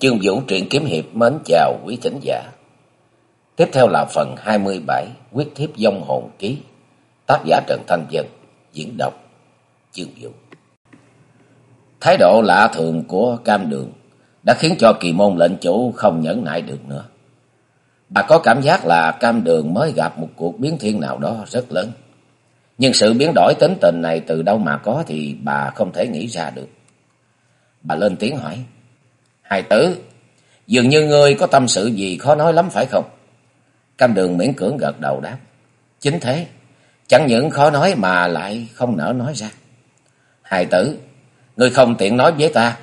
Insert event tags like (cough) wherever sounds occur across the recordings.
Chương Vũ truyện kiếm hiệp mến chào quý thính giả. Tiếp theo là phần 27 Quyết thiếp dông hồn ký. Tác giả Trần Thanh Dân, diễn đọc Chương Vũ. Thái độ lạ thường của cam đường đã khiến cho kỳ môn lệnh chủ không nhẫn nại được nữa. Bà có cảm giác là cam đường mới gặp một cuộc biến thiên nào đó rất lớn. Nhưng sự biến đổi tính tình này từ đâu mà có thì bà không thể nghĩ ra được. Bà lên tiếng hỏi. Hài tử, dường như ngươi có tâm sự gì khó nói lắm phải không? Cam đường miễn cưỡng gật đầu đáp. Chính thế, chẳng những khó nói mà lại không nỡ nói ra. Hài tử, ngươi không tiện nói với ta.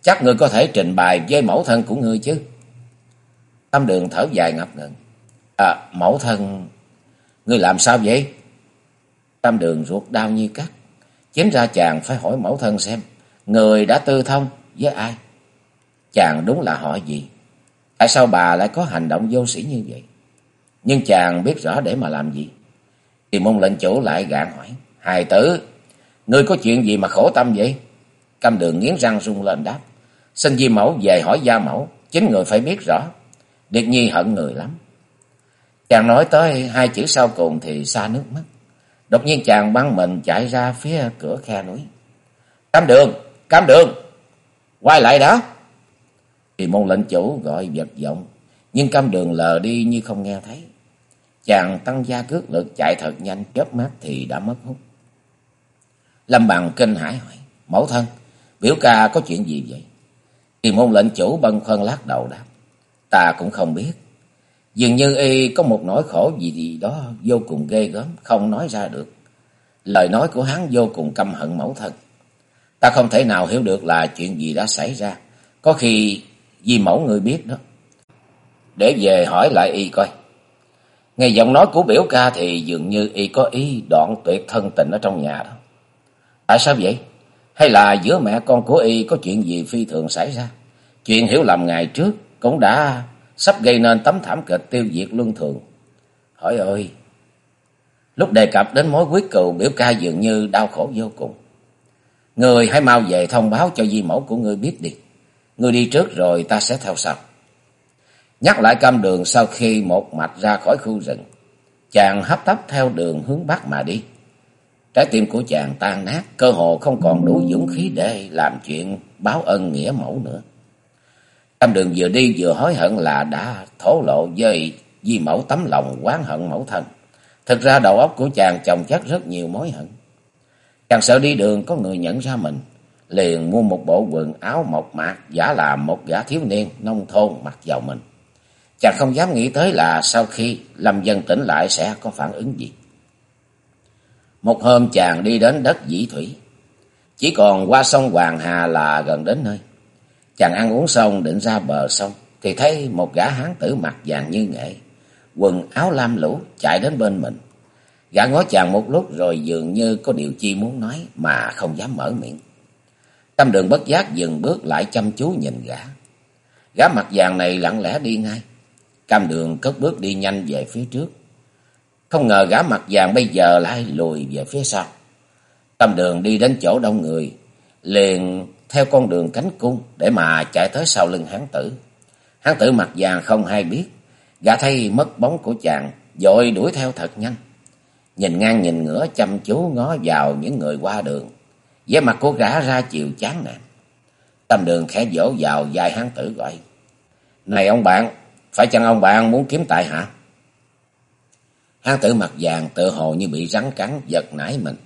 Chắc ngươi có thể trình bày với mẫu thân của ngươi chứ. Cam đường thở dài ngập ngừng. À, mẫu thân... Ngươi làm sao vậy? Cam đường ruột đau như cắt. Chính ra chàng phải hỏi mẫu thân xem. Người đã tư thông với ai? Chàng đúng là họ gì? Tại sao bà lại có hành động vô sĩ như vậy? Nhưng chàng biết rõ để mà làm gì? Thì môn lệnh chủ lại gạn hỏi. Hài tử, ngươi có chuyện gì mà khổ tâm vậy? Cam đường nghiến răng rung lên đáp. Xin di mẫu về hỏi gia mẫu. Chính người phải biết rõ. Điệt nhi hận người lắm. Chàng nói tới hai chữ sau cùng thì xa nước mắt. Đột nhiên chàng băng mình chạy ra phía cửa khe núi. Cam đường, cam đường, quay lại đó. Thì môn lệnh chủ gọi vật vọng, nhưng cam đường lờ đi như không nghe thấy. Chàng tăng gia cước lực chạy thật nhanh, chớp mắt thì đã mất hút. Lâm bằng kinh hải hỏi, mẫu thân, biểu ca có chuyện gì vậy? Thì môn lệnh chủ bân khoăn lắc đầu đáp, ta cũng không biết. Dường như y có một nỗi khổ gì gì đó vô cùng ghê gớm, không nói ra được. Lời nói của hắn vô cùng căm hận mẫu thân. Ta không thể nào hiểu được là chuyện gì đã xảy ra. Có khi vì mẫu người biết đó. Để về hỏi lại y coi. Nghe giọng nói của biểu ca thì dường như y có ý đoạn tuyệt thân tình ở trong nhà đó. Tại sao vậy? Hay là giữa mẹ con của y có chuyện gì phi thường xảy ra? Chuyện hiểu lầm ngày trước cũng đã sắp gây nên tấm thảm kịch tiêu diệt luân thường. Hỏi ơi! Lúc đề cập đến mối quyết cừu biểu ca dường như đau khổ vô cùng. Người hãy mau về thông báo cho di mẫu của ngươi biết đi. Ngươi đi trước rồi ta sẽ theo sau. Nhắc lại cam đường sau khi một mạch ra khỏi khu rừng. Chàng hấp tấp theo đường hướng bắc mà đi. Trái tim của chàng tan nát, cơ hồ không còn đủ dũng khí để làm chuyện báo ân nghĩa mẫu nữa. Cam đường vừa đi vừa hối hận là đã thổ lộ với di mẫu tấm lòng quán hận mẫu thân. Thực ra đầu óc của chàng chồng chất rất nhiều mối hận. Chàng sợ đi đường có người nhận ra mình, liền mua một bộ quần áo mộc mạc, giả làm một gã thiếu niên, nông thôn, mặc vào mình. Chàng không dám nghĩ tới là sau khi Lâm Dân tỉnh lại sẽ có phản ứng gì. Một hôm chàng đi đến đất dĩ thủy. Chỉ còn qua sông Hoàng Hà là gần đến nơi. Chàng ăn uống xong định ra bờ sông. Thì thấy một gã hán tử mặt vàng như nghệ. Quần áo lam lũ chạy đến bên mình. Gã ngó chàng một lúc rồi dường như có điều chi muốn nói mà không dám mở miệng. Tâm đường bất giác dừng bước lại chăm chú nhìn gã. Gã mặt vàng này lặng lẽ đi ngay. Cam đường cất bước đi nhanh về phía trước. Không ngờ gã mặt vàng bây giờ lại lùi về phía sau. Tâm đường đi đến chỗ đông người. Liền theo con đường cánh cung để mà chạy tới sau lưng hán tử. Hán tử mặt vàng không hay biết. Gã thấy mất bóng của chàng, dội đuổi theo thật nhanh. Nhìn ngang nhìn ngửa chăm chú ngó vào những người qua đường vẻ mặt của gã ra chiều chán nản. Tâm đường khẽ vỗ vào vai hán tử gọi. Này ông bạn, phải chăng ông bạn muốn kiếm tại hạ? Hán tử mặt vàng tự hồ như bị rắn cắn giật nảy mình.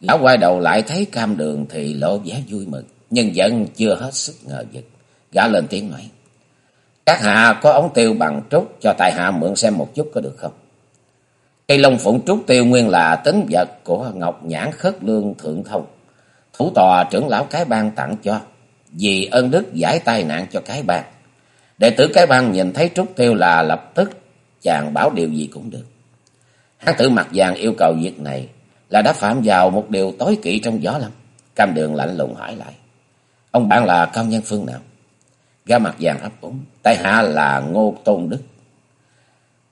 Lão quay đầu lại thấy cam đường thì lộ vẻ vui mừng, nhưng vẫn chưa hết sức ngờ vực. Gã lên tiếng nói. Các hạ có ống tiêu bằng trúc cho tại hạ mượn xem một chút có được không? Cây lông phụng trúc tiêu nguyên là tính vật của Ngọc Nhãn Khất Lương Thượng Thông. Thủ tòa trưởng lão cái bang tặng cho, vì ơn đức giải tai nạn cho cái bang. Đệ tử cái bang nhìn thấy trúc tiêu là lập tức chàng bảo điều gì cũng được. Hán tử mặt vàng yêu cầu việc này là đã phạm vào một điều tối kỵ trong gió lắm. Cam đường lạnh lùng hỏi lại. Ông bạn là cao nhân phương nào? Gã mặt vàng ấp úng. Tại hạ là Ngô Tôn Đức.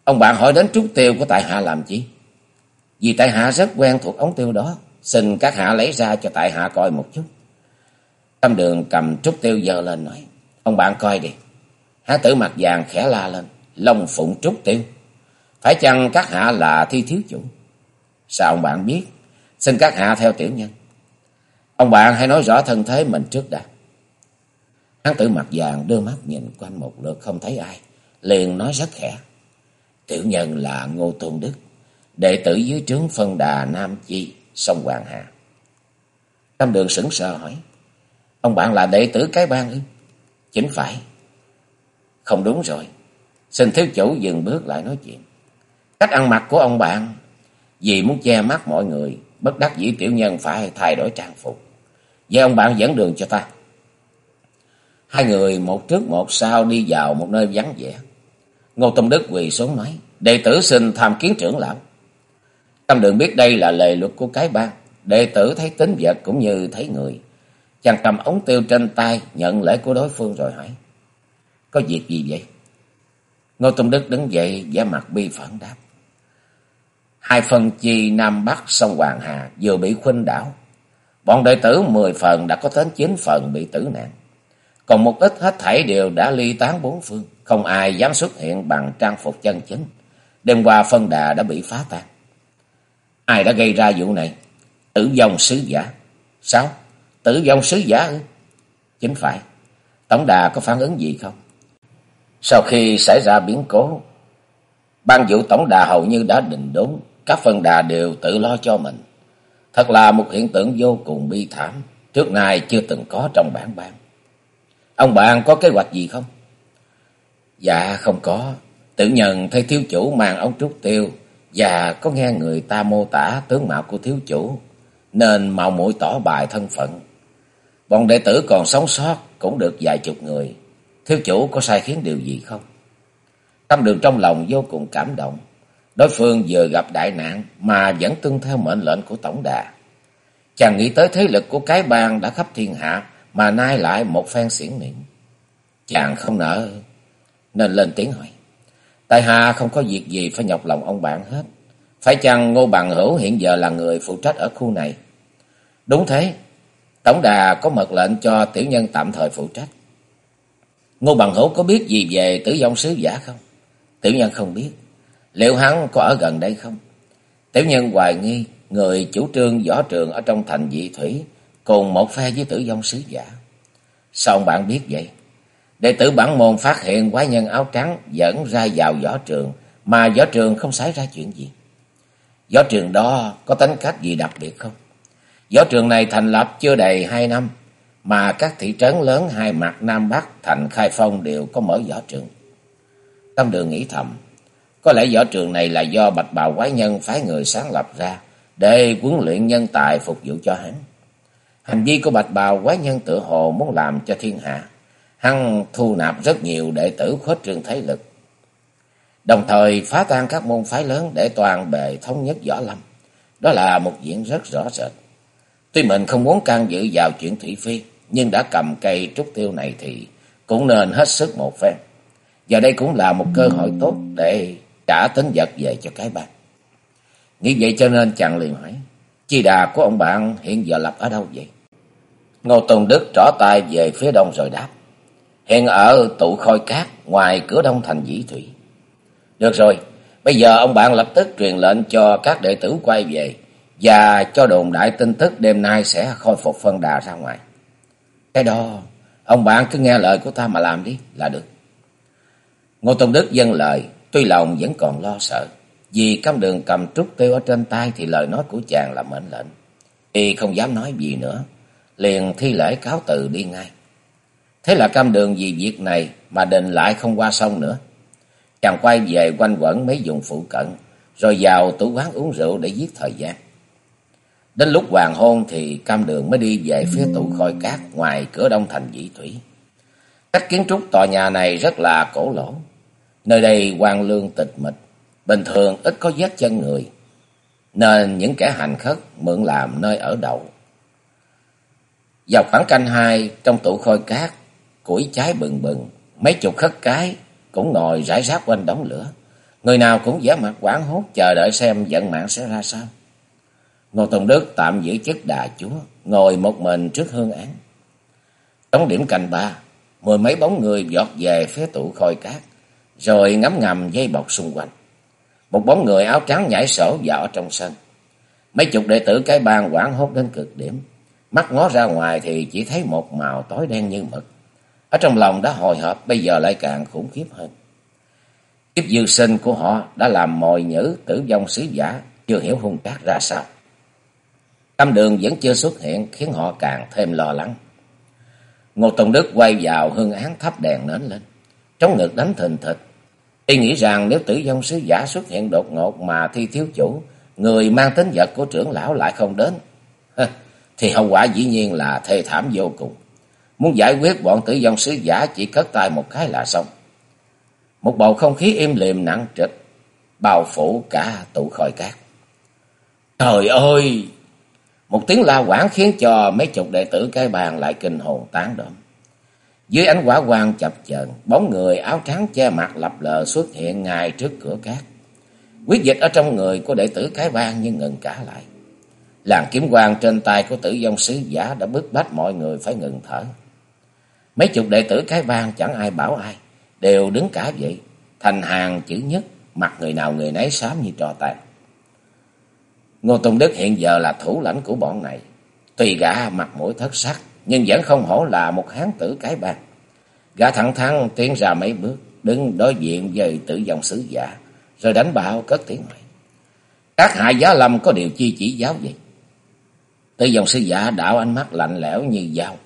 Ông bạn hỏi đến trúc tiêu của tại hạ làm chi? Vì tại hạ rất quen thuộc ống tiêu đó. Xin các hạ lấy ra cho tại hạ coi một chút. Tâm đường cầm trúc tiêu dơ lên nói. Ông bạn coi đi. há tử mặt vàng khẽ la lên. Long phụng trúc tiêu. Phải chăng các hạ là thi thiếu chủ? Sao ông bạn biết? Xin các hạ theo tiểu nhân. Ông bạn hãy nói rõ thân thế mình trước đã. Hán tử mặt vàng đưa mắt nhìn quanh một lượt không thấy ai. Liền nói rất khẽ. Tiểu nhân là Ngô Tôn Đức. Đệ tử dưới trướng phân đà Nam Chi, sông Hoàng Hà. Tam đường sững sờ hỏi. Ông bạn là đệ tử cái bang ư? Chính phải. Không đúng rồi. Xin thiếu chủ dừng bước lại nói chuyện. Cách ăn mặc của ông bạn, vì muốn che mắt mọi người, bất đắc dĩ tiểu nhân phải thay đổi trang phục. Vậy ông bạn dẫn đường cho ta. Hai người một trước một sau đi vào một nơi vắng vẻ. Ngô Tông Đức quỳ xuống nói, đệ tử xin tham kiến trưởng lão. Tâm đường biết đây là lệ luật của cái bang, đệ tử thấy tính vật cũng như thấy người. Chàng cầm ống tiêu trên tay, nhận lễ của đối phương rồi hỏi, có việc gì vậy? Ngô Tông Đức đứng dậy, vẻ mặt bi phẫn đáp. Hai phần chi Nam Bắc sông Hoàng Hà vừa bị khuynh đảo. Bọn đệ tử mười phần đã có đến chín phần bị tử nạn. Còn một ít hết thảy đều đã ly tán bốn phương. Không ai dám xuất hiện bằng trang phục chân chính. Đêm qua phân đà đã bị phá tan. Ai đã gây ra vụ này? Tử vong sứ giả. Sao? Tử vong sứ giả ư? Chính phải. Tổng đà có phản ứng gì không? Sau khi xảy ra biến cố, ban vụ tổng đà hầu như đã định đốn, các phân đà đều tự lo cho mình. Thật là một hiện tượng vô cùng bi thảm, trước nay chưa từng có trong bản ban. Ông bạn có kế hoạch gì không? Dạ không có, tự nhận thấy thiếu chủ mang ông trúc tiêu và có nghe người ta mô tả tướng mạo của thiếu chủ, nên mạo muội tỏ bài thân phận. Bọn đệ tử còn sống sót cũng được vài chục người. Thiếu chủ có sai khiến điều gì không? Tâm đường trong lòng vô cùng cảm động. Đối phương vừa gặp đại nạn mà vẫn tuân theo mệnh lệnh của tổng đà. Chàng nghĩ tới thế lực của cái bang đã khắp thiên hạ mà nay lại một phen xiển miệng Chàng không nỡ nên lên tiếng hỏi. Tại hạ không có việc gì phải nhọc lòng ông bạn hết. Phải chăng Ngô Bằng Hữu hiện giờ là người phụ trách ở khu này? Đúng thế. Tổng đà có mật lệnh cho tiểu nhân tạm thời phụ trách. Ngô Bằng Hữu có biết gì về tử vong sứ giả không? Tiểu nhân không biết. Liệu hắn có ở gần đây không? Tiểu nhân hoài nghi người chủ trương võ trường ở trong thành dị thủy cùng một phe với tử vong sứ giả. Sao ông bạn biết vậy? Đệ tử bản môn phát hiện quái nhân áo trắng dẫn ra vào võ trường mà võ trường không xảy ra chuyện gì. Võ trường đó có tính cách gì đặc biệt không? Võ trường này thành lập chưa đầy hai năm mà các thị trấn lớn hai mặt Nam Bắc thành Khai Phong đều có mở võ trường. Tâm đường nghĩ thầm, có lẽ võ trường này là do bạch bào quái nhân phái người sáng lập ra để huấn luyện nhân tài phục vụ cho hắn. Hành vi của bạch bào quái nhân tự hồ muốn làm cho thiên hạ. Hắn thu nạp rất nhiều đệ tử khuếch trương thế lực. Đồng thời phá tan các môn phái lớn để toàn bề thống nhất võ lâm. Đó là một diễn rất rõ rệt. Tuy mình không muốn can dự vào chuyện thị phi, nhưng đã cầm cây trúc tiêu này thì cũng nên hết sức một phen. Và đây cũng là một cơ hội tốt để trả tính vật về cho cái bang. Nghĩ vậy cho nên chàng liền hỏi, chi đà của ông bạn hiện giờ lập ở đâu vậy? Ngô Tùng Đức trỏ tay về phía đông rồi đáp, hiện ở tụ khôi cát ngoài cửa đông thành dĩ thủy. Được rồi, bây giờ ông bạn lập tức truyền lệnh cho các đệ tử quay về và cho đồn đại tin tức đêm nay sẽ khôi phục phân đà ra ngoài. Cái đó, ông bạn cứ nghe lời của ta mà làm đi là được. Ngô Tông Đức dâng lời, tuy lòng vẫn còn lo sợ. Vì cam đường cầm trúc tiêu ở trên tay thì lời nói của chàng là mệnh lệnh. Y không dám nói gì nữa, liền thi lễ cáo từ đi ngay. Thế là cam đường vì việc này mà định lại không qua sông nữa. Chàng quay về quanh quẩn mấy vùng phụ cận, rồi vào tủ quán uống rượu để giết thời gian. Đến lúc hoàng hôn thì cam đường mới đi về phía tủ khôi cát ngoài cửa đông thành dĩ thủy. Cách kiến trúc tòa nhà này rất là cổ lỗ. Nơi đây quan lương tịch mịch, bình thường ít có vết chân người, nên những kẻ hành khất mượn làm nơi ở đậu. Vào khoảng canh hai trong tủ khôi cát, củi cháy bừng bừng, mấy chục khất cái cũng ngồi rải rác quanh đống lửa. Người nào cũng giả mặt quảng hốt chờ đợi xem vận mạng sẽ ra sao. Ngô Tông Đức tạm giữ chức đà chúa, ngồi một mình trước hương án. trong điểm cành ba, mười mấy bóng người giọt về phía tủ khôi cát, rồi ngắm ngầm dây bọc xung quanh. Một bóng người áo trắng nhảy sổ vào trong sân. Mấy chục đệ tử cái bang quảng hốt đến cực điểm. Mắt ngó ra ngoài thì chỉ thấy một màu tối đen như mực. Ở trong lòng đã hồi hộp, bây giờ lại càng khủng khiếp hơn. Kiếp dư sinh của họ đã làm mồi nhữ tử vong sứ giả, chưa hiểu hung cát ra sao. Tâm đường vẫn chưa xuất hiện khiến họ càng thêm lo lắng. Ngô Tùng Đức quay vào hương án thắp đèn nến lên. Trong ngực đánh thình thịch. Y nghĩ rằng nếu tử vong sứ giả xuất hiện đột ngột mà thi thiếu chủ, người mang tính vật của trưởng lão lại không đến, (laughs) thì hậu quả dĩ nhiên là thê thảm vô cùng. Muốn giải quyết bọn tử vong sứ giả chỉ cất tay một cái là xong. Một bầu không khí im lìm nặng trịch, bao phủ cả tụ khói cát. Trời ơi! Một tiếng la quảng khiến cho mấy chục đệ tử cái bàn lại kinh hồn tán độm. Dưới ánh quả quang chập chờn, bóng người áo trắng che mặt lập lờ xuất hiện ngay trước cửa cát. Quyết dịch ở trong người của đệ tử cái bang nhưng ngừng cả lại. Làn kiếm quang trên tay của tử vong sứ giả đã bức bách mọi người phải ngừng thở. Mấy chục đệ tử cái bang chẳng ai bảo ai, đều đứng cả vậy, thành hàng chữ nhất, mặt người nào người nấy xám như trò tàn. Ngô Tùng Đức hiện giờ là thủ lãnh của bọn này. Tuy gã mặt mũi thất sắc, nhưng vẫn không hổ là một hán tử cái bang. Gã thẳng thắn tiến ra mấy bước, đứng đối diện với tử dòng sứ giả, rồi đánh bạo cất tiếng mày. Các hạ giá lâm có điều chi chỉ giáo gì? Tử dòng sứ giả đảo ánh mắt lạnh lẽo như dao.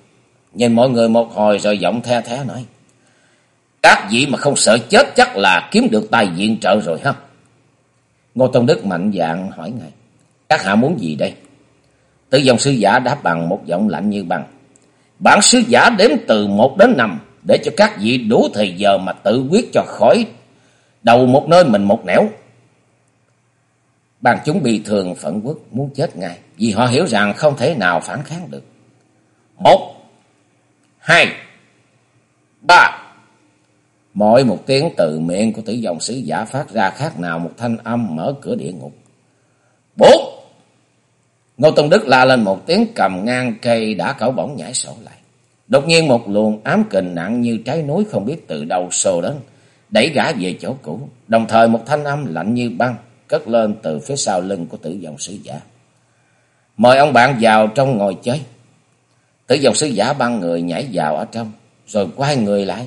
Nhìn mọi người một hồi rồi giọng the thế nói. Các vị mà không sợ chết chắc là kiếm được tài diện trợ rồi ha. Ngô Tông Đức mạnh dạng hỏi ngài. Các hạ muốn gì đây? Tử dòng sư giả đáp bằng một giọng lạnh như băng. Bản sứ giả đếm từ một đến năm để cho các vị đủ thời giờ mà tự quyết cho khỏi đầu một nơi mình một nẻo. Bàn chúng bị thường phẫn quốc muốn chết ngay vì họ hiểu rằng không thể nào phản kháng được. Một, hai, ba. Mỗi một tiếng từ miệng của tử dòng sứ giả phát ra khác nào một thanh âm mở cửa địa ngục. Bốn. Ngô Tông Đức la lên một tiếng cầm ngang cây đã cẩu bổng nhảy sổ lại. Đột nhiên một luồng ám kình nặng như trái núi không biết từ đâu sồ đến, đẩy gã về chỗ cũ. Đồng thời một thanh âm lạnh như băng cất lên từ phía sau lưng của tử dòng sứ giả. Mời ông bạn vào trong ngồi chơi. Tử dòng sứ giả băng người nhảy vào ở trong, rồi quay người lại.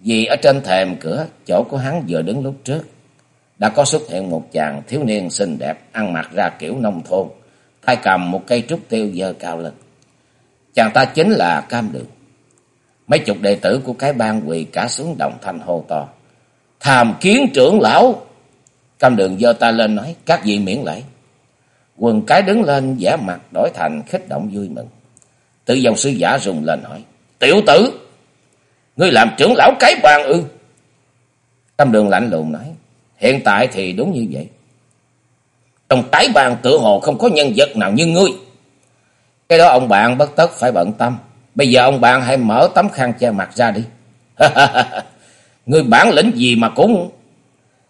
Vì ở trên thềm cửa, chỗ của hắn vừa đứng lúc trước, đã có xuất hiện một chàng thiếu niên xinh đẹp, ăn mặc ra kiểu nông thôn, tay cầm một cây trúc tiêu dơ cao lên. Chàng ta chính là Cam Đường. Mấy chục đệ tử của cái bang quỳ cả xuống đồng thanh hô to. Tham kiến trưởng lão! Cam Đường giơ tay lên nói, các vị miễn lễ. Quần cái đứng lên giả mặt đổi thành khích động vui mừng. Tự dòng sư giả rùng lên hỏi, Tiểu tử! Ngươi làm trưởng lão cái bàn ư? Tâm Đường lạnh lùng nói, hiện tại thì đúng như vậy. Trong cái bàn tự hồ không có nhân vật nào như ngươi. Cái đó ông bạn bất tất phải bận tâm. Bây giờ ông bạn hãy mở tấm khăn che mặt ra đi. (laughs) ngươi bản lĩnh gì mà cũng...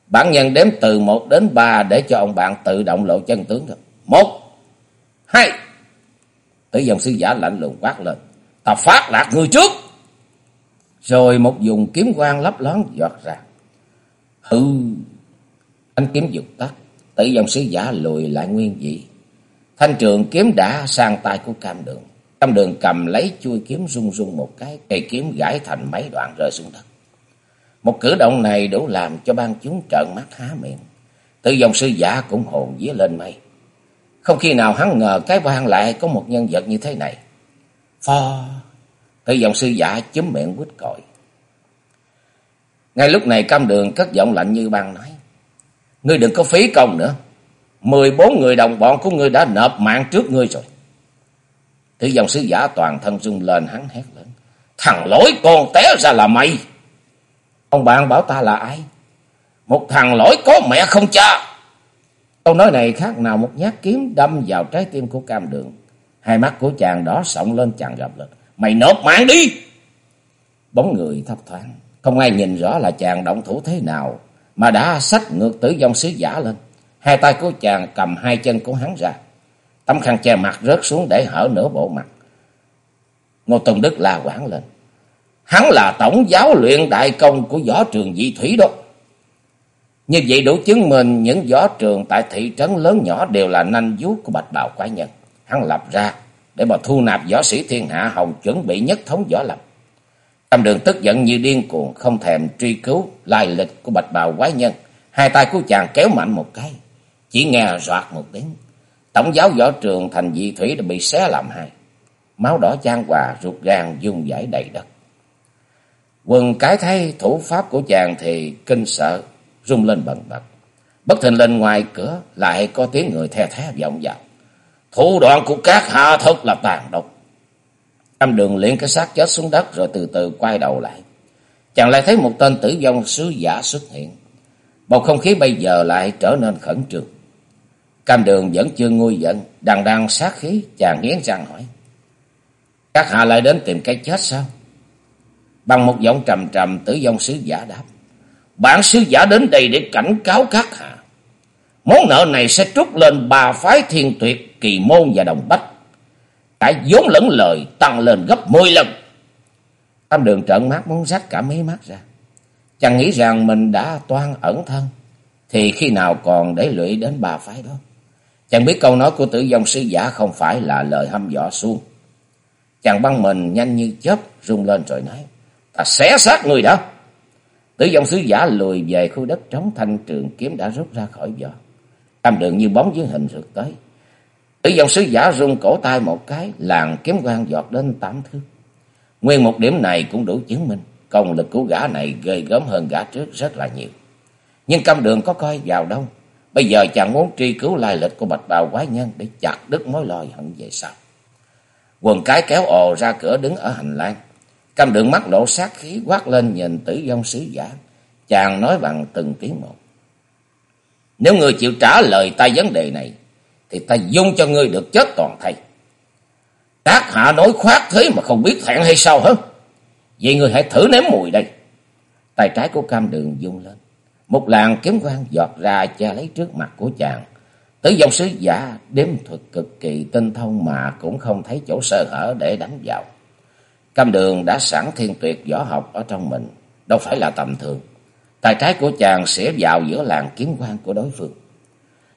Bản nhân đếm từ một đến ba để cho ông bạn tự động lộ chân tướng được. Một, hai. Tử dòng sư giả lạnh lùng quát lên. Ta phát lạc người trước. Rồi một dùng kiếm quang lấp lón giọt ra. Hư. Anh kiếm dục tắt. Tử dòng sứ giả lùi lại nguyên vị. Thanh trường kiếm đã sang tay của cam đường. Cam đường cầm lấy chui kiếm rung rung một cái. Cây kiếm gãy thành mấy đoạn rơi xuống đất. Một cử động này đủ làm cho ban chúng trợn mắt há miệng. Tử dòng sư giả cũng hồn vía lên mây. Không khi nào hắn ngờ cái bang lại có một nhân vật như thế này. Pho! Tử dòng sư giả chúm miệng quýt còi. Ngay lúc này cam đường cất giọng lạnh như băng nói. Ngươi đừng có phí công nữa. Mười bốn người đồng bọn của ngươi đã nộp mạng trước ngươi rồi. Thứ dòng sứ giả toàn thân rung lên hắn hét lên. Thằng lỗi con té ra là mày. Ông bạn bảo ta là ai? Một thằng lỗi có mẹ không cha. Câu nói này khác nào một nhát kiếm đâm vào trái tim của cam đường. Hai mắt của chàng đó sọng lên chàng gặp lên. Mày nộp mạng đi! Bóng người thấp thoáng. Không ai nhìn rõ là chàng động thủ thế nào, mà đã xách ngược tử vong sứ giả lên. Hai tay của chàng cầm hai chân của hắn ra. Tấm khăn che mặt rớt xuống để hở nửa bộ mặt. Ngô Tùng Đức la quảng lên. Hắn là tổng giáo luyện đại công của võ trường dị thủy đó. Như vậy đủ chứng minh những võ trường tại thị trấn lớn nhỏ đều là nanh vuốt của bạch bào quái nhân. Hắn lập ra để mà thu nạp võ sĩ thiên hạ hồng chuẩn bị nhất thống võ lâm. Tam đường tức giận như điên cuồng không thèm truy cứu lai lịch của bạch bào quái nhân. Hai tay của chàng kéo mạnh một cái. Chỉ nghe roạt một tiếng. Tổng giáo võ trường thành dị thủy đã bị xé làm hai. Máu đỏ chan hòa ruột gan dung giải đầy đất. Quần cái thấy thủ pháp của chàng thì kinh sợ, rung lên bần bật. Bất thình lên ngoài cửa lại có tiếng người the thé vọng vào. Thủ đoạn của các hạ thật là tàn độc. Âm đường liền cái xác chết xuống đất rồi từ từ quay đầu lại. Chàng lại thấy một tên tử vong sứ giả xuất hiện. Bầu không khí bây giờ lại trở nên khẩn trương. Cam đường vẫn chưa nguôi giận, đằng đằng sát khí, chàng nghiến răng hỏi. Các hạ lại đến tìm cái chết sao? Bằng một giọng trầm trầm tử vong sứ giả đáp. Bản sứ giả đến đây để cảnh cáo các hạ. Món nợ này sẽ trút lên ba phái thiên tuyệt, kỳ môn và đồng bách. Cả vốn lẫn lời tăng lên gấp 10 lần. Tam đường trợn mắt muốn rách cả mấy mắt ra. Chẳng nghĩ rằng mình đã toan ẩn thân. Thì khi nào còn để lụy đến ba phái đó. Chẳng biết câu nói của tử vong sứ giả không phải là lời hăm dọa suông. Chàng băng mình nhanh như chớp rung lên rồi nói. Ta xé xác người đó. Tử vong sứ giả lùi về khu đất trống thanh trường kiếm đã rút ra khỏi vỏ. Tam đường như bóng dưới hình rượt tới. Tử vong sứ giả rung cổ tay một cái, làng kiếm quang giọt đến tám thước. Nguyên một điểm này cũng đủ chứng minh, công lực của gã này ghê gớm hơn gã trước rất là nhiều. Nhưng cam đường có coi vào đâu. Bây giờ chàng muốn truy cứu lai lịch của bạch bào quái nhân để chặt đứt mối lo hận về sau. Quần cái kéo ồ ra cửa đứng ở hành lang. Cam đường mắt lộ sát khí quát lên nhìn tử vong sứ giả. Chàng nói bằng từng tiếng một. Nếu người chịu trả lời ta vấn đề này, thì ta dung cho ngươi được chết toàn thây. Các hạ nói khoát thế mà không biết thẹn hay sao hả? Vậy ngươi hãy thử nếm mùi đây. Tay trái của cam đường dung lên. Một làn kiếm quang giọt ra che lấy trước mặt của chàng. Tử dòng sứ giả đếm thuật cực kỳ tinh thông mà cũng không thấy chỗ sơ hở để đánh vào. Cam đường đã sẵn thiên tuyệt võ học ở trong mình, đâu phải là tầm thường. tài trái của chàng sẽ vào giữa làng kiếm quan của đối phương.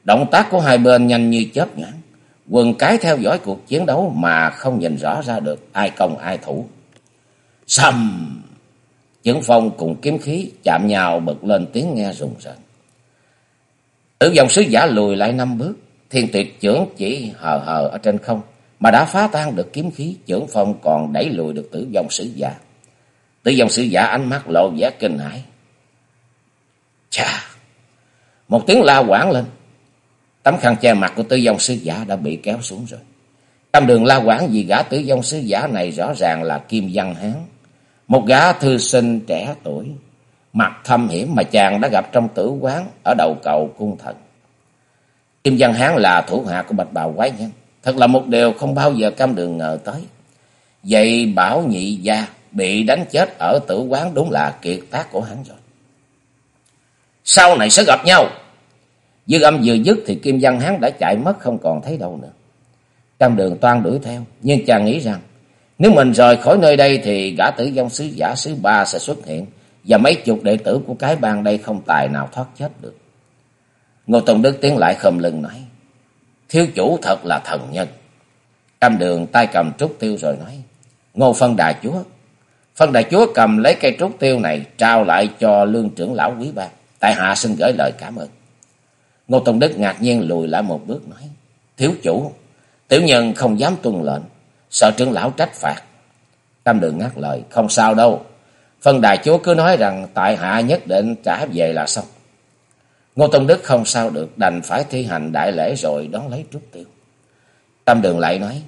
Động tác của hai bên nhanh như chớp nhoáng. Quần cái theo dõi cuộc chiến đấu mà không nhìn rõ ra được ai công ai thủ. sầm Chứng phong cùng kiếm khí chạm nhau bật lên tiếng nghe rùng rợn. Tử dòng sứ giả lùi lại năm bước. Thiên tuyệt trưởng chỉ hờ hờ ở trên không. Mà đã phá tan được kiếm khí. Trưởng phong còn đẩy lùi được tử dòng sứ giả. Tử dòng sứ giả ánh mắt lộ vẻ kinh hãi. Chà! Một tiếng la quảng lên. Tấm khăn che mặt của tử dòng sứ giả đã bị kéo xuống rồi. Trong đường la quảng, vì gã tử dòng sứ giả này rõ ràng là Kim Văn Hán. Một gã thư sinh trẻ tuổi. Mặt thâm hiểm mà chàng đã gặp trong tử quán ở đầu cầu cung thần. Kim Văn Hán là thủ hạ của bạch bào quái nhân. Thật là một điều không bao giờ cam đường ngờ tới. Vậy bảo nhị gia bị đánh chết ở tử quán đúng là kiệt tác của hắn rồi. Sau này sẽ gặp nhau. Dư âm vừa dứt thì Kim Văn Hán đã chạy mất, không còn thấy đâu nữa. Cam đường toan đuổi theo. Nhưng chàng nghĩ rằng, nếu mình rời khỏi nơi đây thì gã tử vong sứ giả, sứ ba sẽ xuất hiện. Và mấy chục đệ tử của cái bang đây không tài nào thoát chết được. Ngô Tông Đức tiến lại khom lưng nói. Thiếu chủ thật là thần nhân. Cam đường tay cầm trúc tiêu rồi nói. Ngô phân đại chúa. Phân đại chúa cầm lấy cây trúc tiêu này trao lại cho lương trưởng lão quý ba. Tại hạ xin gửi lời cảm ơn. Ngô Tông Đức ngạc nhiên lùi lại một bước nói. Thiếu chủ, tiểu nhân không dám tuân lệnh. Sợ trưởng lão trách phạt. Cam đường ngắt lời. Không sao đâu. Phân đại chúa cứ nói rằng tại hạ nhất định trả về là xong. Ngô Tông Đức không sao được, đành phải thi hành đại lễ rồi đón lấy trúc tiêu. Tâm đường lại nói,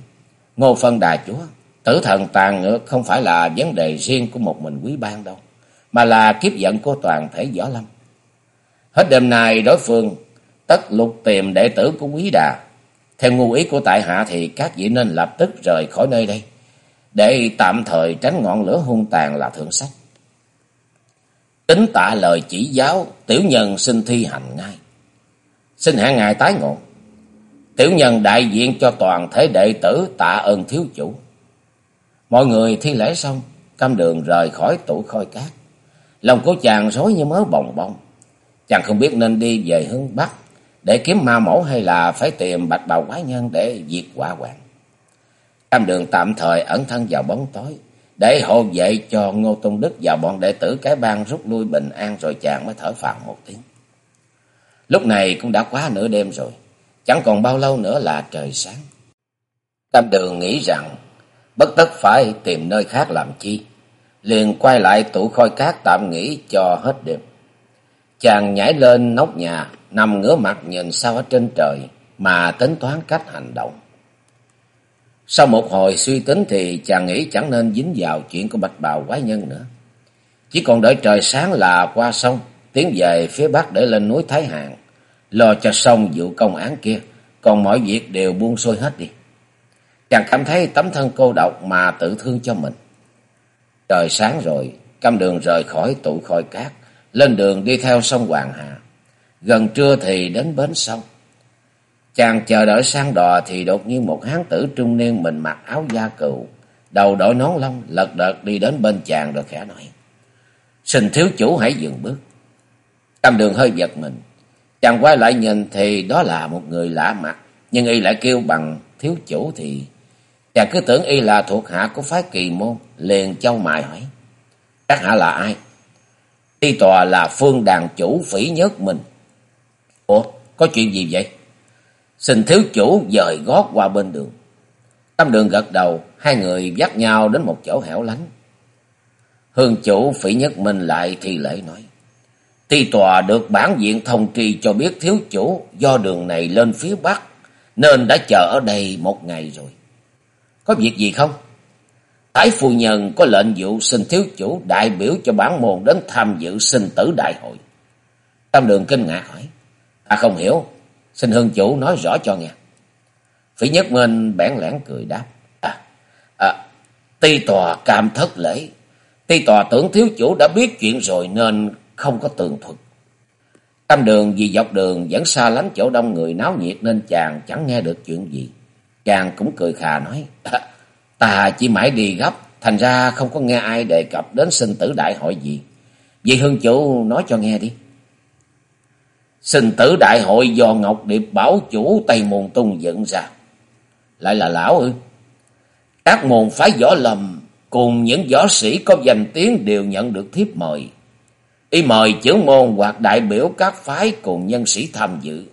Ngô Phân Đà Chúa, tử thần tàn ngược không phải là vấn đề riêng của một mình quý bang đâu, mà là kiếp giận của toàn thể võ lâm. Hết đêm nay đối phương tất lục tìm đệ tử của quý đà. Theo ngu ý của tại hạ thì các vị nên lập tức rời khỏi nơi đây, để tạm thời tránh ngọn lửa hung tàn là thượng sách. Tính tạ lời chỉ giáo, tiểu nhân xin thi hành ngay. Xin hẹn ngài tái ngộ. Tiểu nhân đại diện cho toàn thể đệ tử tạ ơn thiếu chủ. Mọi người thi lễ xong, cam đường rời khỏi tủ khôi cát. Lòng của chàng rối như mớ bồng bông. Chàng không biết nên đi về hướng Bắc để kiếm ma mẫu hay là phải tìm bạch bào quái nhân để diệt quả hoàng. Cam đường tạm thời ẩn thân vào bóng tối để hộ vệ cho Ngô Tông Đức và bọn đệ tử cái bang rút lui bình an rồi chàng mới thở phào một tiếng. Lúc này cũng đã quá nửa đêm rồi, chẳng còn bao lâu nữa là trời sáng. Cam đường nghĩ rằng bất tất phải tìm nơi khác làm chi, liền quay lại tủ khôi cát tạm nghỉ cho hết đêm. Chàng nhảy lên nóc nhà, nằm ngửa mặt nhìn sao ở trên trời mà tính toán cách hành động. Sau một hồi suy tính thì chàng nghĩ chẳng nên dính vào chuyện của bạch bào quái nhân nữa. Chỉ còn đợi trời sáng là qua sông, tiến về phía bắc để lên núi Thái Hạng, lo cho xong vụ công án kia, còn mọi việc đều buông xuôi hết đi. Chàng cảm thấy tấm thân cô độc mà tự thương cho mình. Trời sáng rồi, cam đường rời khỏi tụ khôi cát, lên đường đi theo sông Hoàng Hà. Gần trưa thì đến bến sông. Chàng chờ đợi sang đò thì đột nhiên một hán tử trung niên mình mặc áo da cừu, đầu đội nón lông, lật đật đi đến bên chàng rồi khẽ nói. Xin thiếu chủ hãy dừng bước. tam đường hơi giật mình. Chàng quay lại nhìn thì đó là một người lạ mặt, nhưng y lại kêu bằng thiếu chủ thì chàng cứ tưởng y là thuộc hạ của phái kỳ môn, liền châu mại hỏi. Các hạ là ai? Y tòa là phương đàn chủ phỉ nhất mình. Ủa, có chuyện gì vậy? Xin thiếu chủ dời gót qua bên đường. Tâm đường gật đầu, hai người dắt nhau đến một chỗ hẻo lánh. Hương chủ phỉ nhất minh lại thi lễ nói. Ti tòa được bản diện thông tri cho biết thiếu chủ do đường này lên phía bắc, nên đã chờ ở đây một ngày rồi. Có việc gì không? Thái phu nhân có lệnh dụ xin thiếu chủ đại biểu cho bản môn đến tham dự sinh tử đại hội. Tam đường kinh ngạc hỏi. Ta không hiểu, xin hương chủ nói rõ cho nghe. Phỉ nhất minh bẽn lẽn cười đáp. À, à, ti tòa cam thất lễ. Ti tòa tưởng thiếu chủ đã biết chuyện rồi nên không có tường thuật. Tam đường vì dọc đường vẫn xa lánh chỗ đông người náo nhiệt nên chàng chẳng nghe được chuyện gì. Chàng cũng cười khà nói, à, ta chỉ mãi đi gấp, thành ra không có nghe ai đề cập đến sinh tử đại hội gì. Vì hương chủ nói cho nghe đi. Sinh tử đại hội do Ngọc Điệp bảo chủ Tây Môn Tung dựng ra. Lại là lão ư? Các môn phái võ lầm cùng những võ sĩ có danh tiếng đều nhận được thiếp mời. Y mời trưởng môn hoặc đại biểu các phái cùng nhân sĩ tham dự.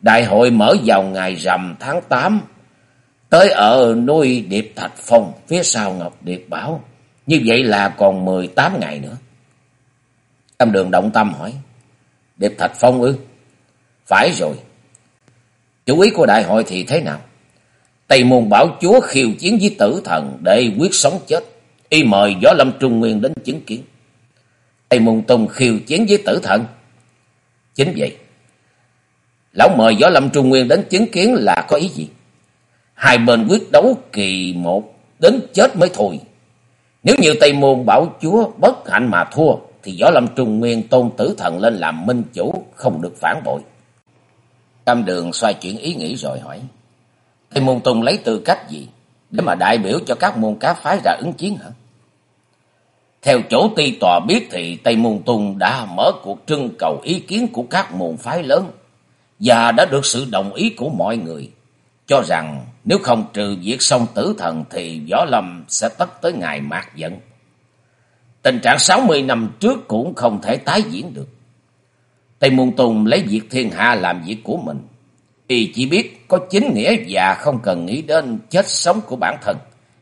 Đại hội mở vào ngày rằm tháng 8, tới ở nuôi Điệp Thạch Phong, phía sau Ngọc Điệp Bảo. Như vậy là còn 18 ngày nữa. Tâm đường động tâm hỏi, Điệp Thạch Phong ư? Phải rồi. Chủ ý của đại hội thì thế nào? Tây môn bảo chúa khiêu chiến với tử thần để quyết sống chết. Y mời Gió Lâm Trung Nguyên đến chứng kiến. Tây Môn Tùng khiêu chiến với tử thần. Chính vậy. Lão mời Gió Lâm Trung Nguyên đến chứng kiến là có ý gì? Hai bên quyết đấu kỳ một đến chết mới thôi. Nếu như Tây Môn Bảo Chúa bất hạnh mà thua, thì Võ Lâm Trung Nguyên tôn tử thần lên làm minh chủ, không được phản bội. Tam Đường xoay chuyển ý nghĩ rồi hỏi, Tây Môn Tùng lấy tư cách gì để mà đại biểu cho các môn cá phái ra ứng chiến hả? Theo chỗ ti tòa biết thì Tây Môn Tùng đã mở cuộc trưng cầu ý kiến của các môn phái lớn và đã được sự đồng ý của mọi người, cho rằng nếu không trừ diệt xong tử thần thì Võ Lâm sẽ tất tới ngày mạc giận. Tình trạng 60 năm trước cũng không thể tái diễn được. Tây Môn Tùng lấy việc thiên hạ làm việc của mình. Y chỉ biết có chính nghĩa và không cần nghĩ đến chết sống của bản thân,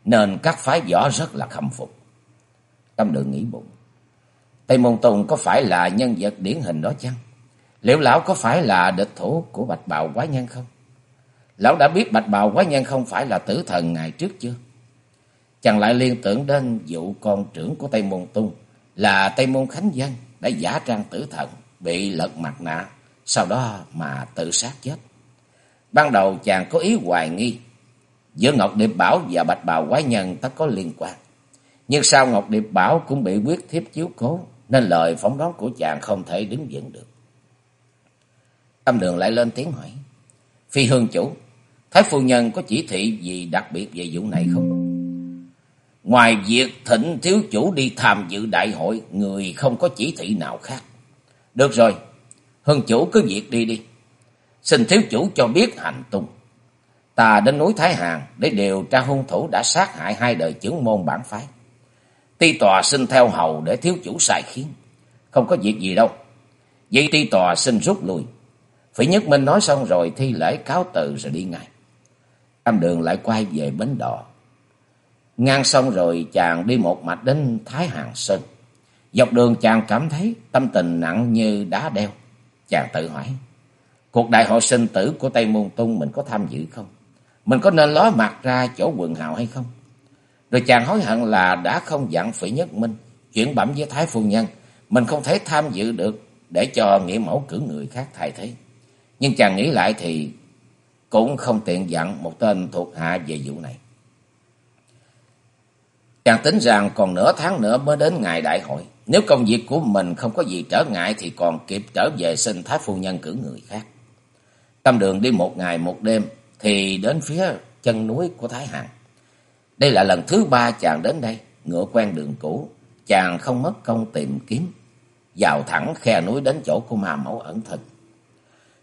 nên các phái võ rất là khâm phục. Tâm đường nghĩ bụng. Tây Môn Tùng có phải là nhân vật điển hình đó chăng? Liệu lão có phải là địch thủ của Bạch Bào Quái Nhân không? Lão đã biết Bạch Bào Quái Nhân không phải là tử thần ngày trước chưa? Chàng lại liên tưởng đến vụ con trưởng của Tây Môn Tung là Tây Môn Khánh Dân đã giả trang tử thần, bị lật mặt nạ, sau đó mà tự sát chết. Ban đầu chàng có ý hoài nghi, giữa Ngọc Điệp Bảo và Bạch Bào Quái Nhân tất có liên quan. Nhưng sao Ngọc Điệp Bảo cũng bị quyết thiếp chiếu cố, nên lời phỏng đoán của chàng không thể đứng vững được. Tâm đường lại lên tiếng hỏi, Phi Hương Chủ, Thái Phu Nhân có chỉ thị gì đặc biệt về vụ này không? Ngoài việc thỉnh thiếu chủ đi tham dự đại hội, người không có chỉ thị nào khác. Được rồi, hương chủ cứ việc đi đi. Xin thiếu chủ cho biết hành tung. Ta đến núi Thái Hàn để điều tra hung thủ đã sát hại hai đời trưởng môn bản phái. Ti tòa xin theo hầu để thiếu chủ sai khiến. Không có việc gì đâu. Vậy ti tòa xin rút lui. Phỉ Nhất Minh nói xong rồi thi lễ cáo từ rồi đi ngay. cam đường lại quay về bến đò. Ngang xong rồi chàng đi một mạch đến Thái Hàng Sơn. Dọc đường chàng cảm thấy tâm tình nặng như đá đeo. Chàng tự hỏi, cuộc đại hội sinh tử của Tây Môn Tung mình có tham dự không? Mình có nên ló mặt ra chỗ quần hào hay không? Rồi chàng hối hận là đã không dặn Phỉ Nhất Minh chuyển bẩm với Thái Phu Nhân. Mình không thể tham dự được để cho nghĩa mẫu cử người khác thay thế. Nhưng chàng nghĩ lại thì cũng không tiện dặn một tên thuộc hạ về vụ này. Chàng tính rằng còn nửa tháng nữa mới đến ngày đại hội. Nếu công việc của mình không có gì trở ngại thì còn kịp trở về xin Thái Phu Nhân cử người khác. Tâm đường đi một ngày một đêm thì đến phía chân núi của Thái Hằng. Đây là lần thứ ba chàng đến đây, ngựa quen đường cũ. Chàng không mất công tìm kiếm, vào thẳng khe núi đến chỗ của ma mẫu ẩn thân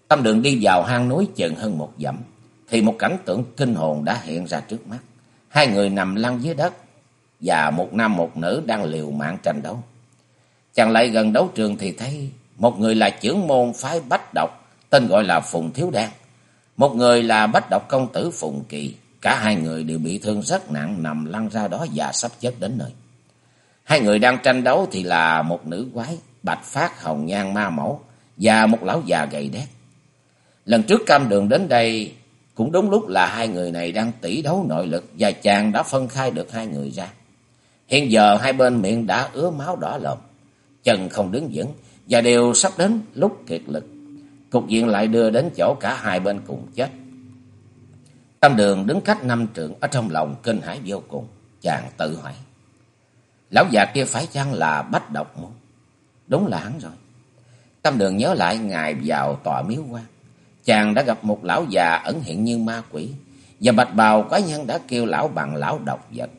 Tâm đường đi vào hang núi chừng hơn một dặm, thì một cảnh tượng kinh hồn đã hiện ra trước mắt. Hai người nằm lăn dưới đất, và một nam một nữ đang liều mạng tranh đấu. Chàng lại gần đấu trường thì thấy một người là trưởng môn phái bách độc, tên gọi là Phùng Thiếu Đan. Một người là bách độc công tử Phùng Kỳ. Cả hai người đều bị thương rất nặng nằm lăn ra đó và sắp chết đến nơi. Hai người đang tranh đấu thì là một nữ quái, bạch phát hồng nhan ma mẫu và một lão già gầy đét. Lần trước cam đường đến đây cũng đúng lúc là hai người này đang tỷ đấu nội lực và chàng đã phân khai được hai người ra. Hiện giờ hai bên miệng đã ứa máu đỏ lòm, chân không đứng vững và đều sắp đến lúc kiệt lực. Cục diện lại đưa đến chỗ cả hai bên cùng chết. Tam đường đứng cách năm trượng ở trong lòng kinh hãi vô cùng, chàng tự hỏi. Lão già kia phải chăng là bách độc môn? Đúng là hắn rồi. Tam đường nhớ lại ngày vào tòa miếu quan. Chàng đã gặp một lão già ẩn hiện như ma quỷ. Và bạch bào quái nhân đã kêu lão bằng lão độc vật.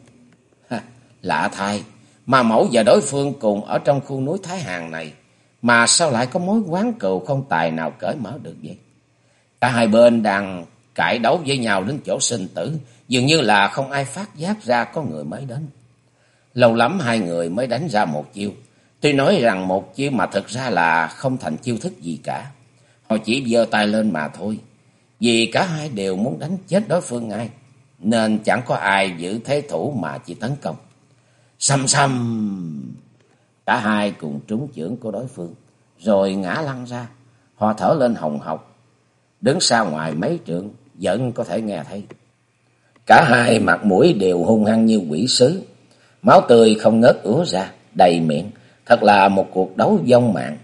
Lạ thay, mà mẫu và đối phương cùng ở trong khu núi Thái Hàng này, mà sao lại có mối quán cừu không tài nào cởi mở được vậy? Cả hai bên đang cãi đấu với nhau đến chỗ sinh tử, dường như là không ai phát giác ra có người mới đến. Lâu lắm hai người mới đánh ra một chiêu. Tuy nói rằng một chiêu mà thực ra là không thành chiêu thức gì cả. Họ chỉ giơ tay lên mà thôi. Vì cả hai đều muốn đánh chết đối phương ngay. Nên chẳng có ai giữ thế thủ mà chỉ tấn công. Xăm xăm. Cả hai cùng trúng chưởng của đối phương. Rồi ngã lăn ra. Họ thở lên hồng hộc. Đứng xa ngoài mấy trượng. Vẫn có thể nghe thấy. Cả hai mặt mũi đều hung hăng như quỷ sứ. Máu tươi không ngớt ứa ra. Đầy miệng. Thật là một cuộc đấu vong mạng.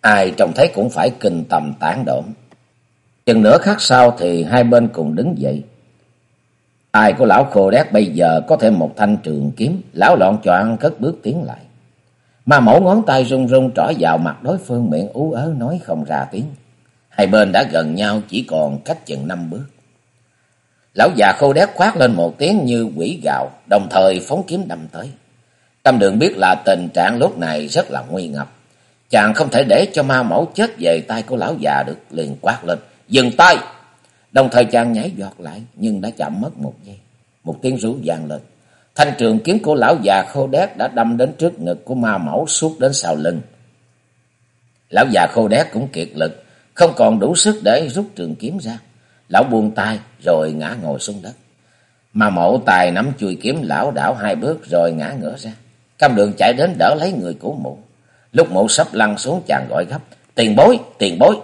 Ai trông thấy cũng phải kinh tầm tán đổn. Chừng nửa khắc sau thì hai bên cùng đứng dậy. Ai của lão khô đét bây giờ có thêm một thanh trường kiếm, lão lọn choạng cất bước tiến lại. Mà mẫu ngón tay run run trỏ vào mặt đối phương miệng ú ớ nói không ra tiếng. Hai bên đã gần nhau chỉ còn cách chừng năm bước. Lão già khô đét khoát lên một tiếng như quỷ gạo, đồng thời phóng kiếm đâm tới. Tâm đường biết là tình trạng lúc này rất là nguy ngập. Chàng không thể để cho ma mẫu chết về tay của lão già được, liền quát lên. Dừng tay! Đồng thời chàng nhảy giọt lại, nhưng đã chậm mất một giây. Một tiếng rú vang lên. Thanh trường kiếm của lão già khô đét đã đâm đến trước ngực của ma mẫu suốt đến sau lưng. Lão già khô đét cũng kiệt lực, không còn đủ sức để rút trường kiếm ra. Lão buông tay rồi ngã ngồi xuống đất. Ma mẫu tài nắm chui kiếm lão đảo hai bước rồi ngã ngửa ra. Cam đường chạy đến đỡ lấy người của mụ. Lúc mụ sắp lăn xuống chàng gọi gấp. Tiền bối, tiền bối.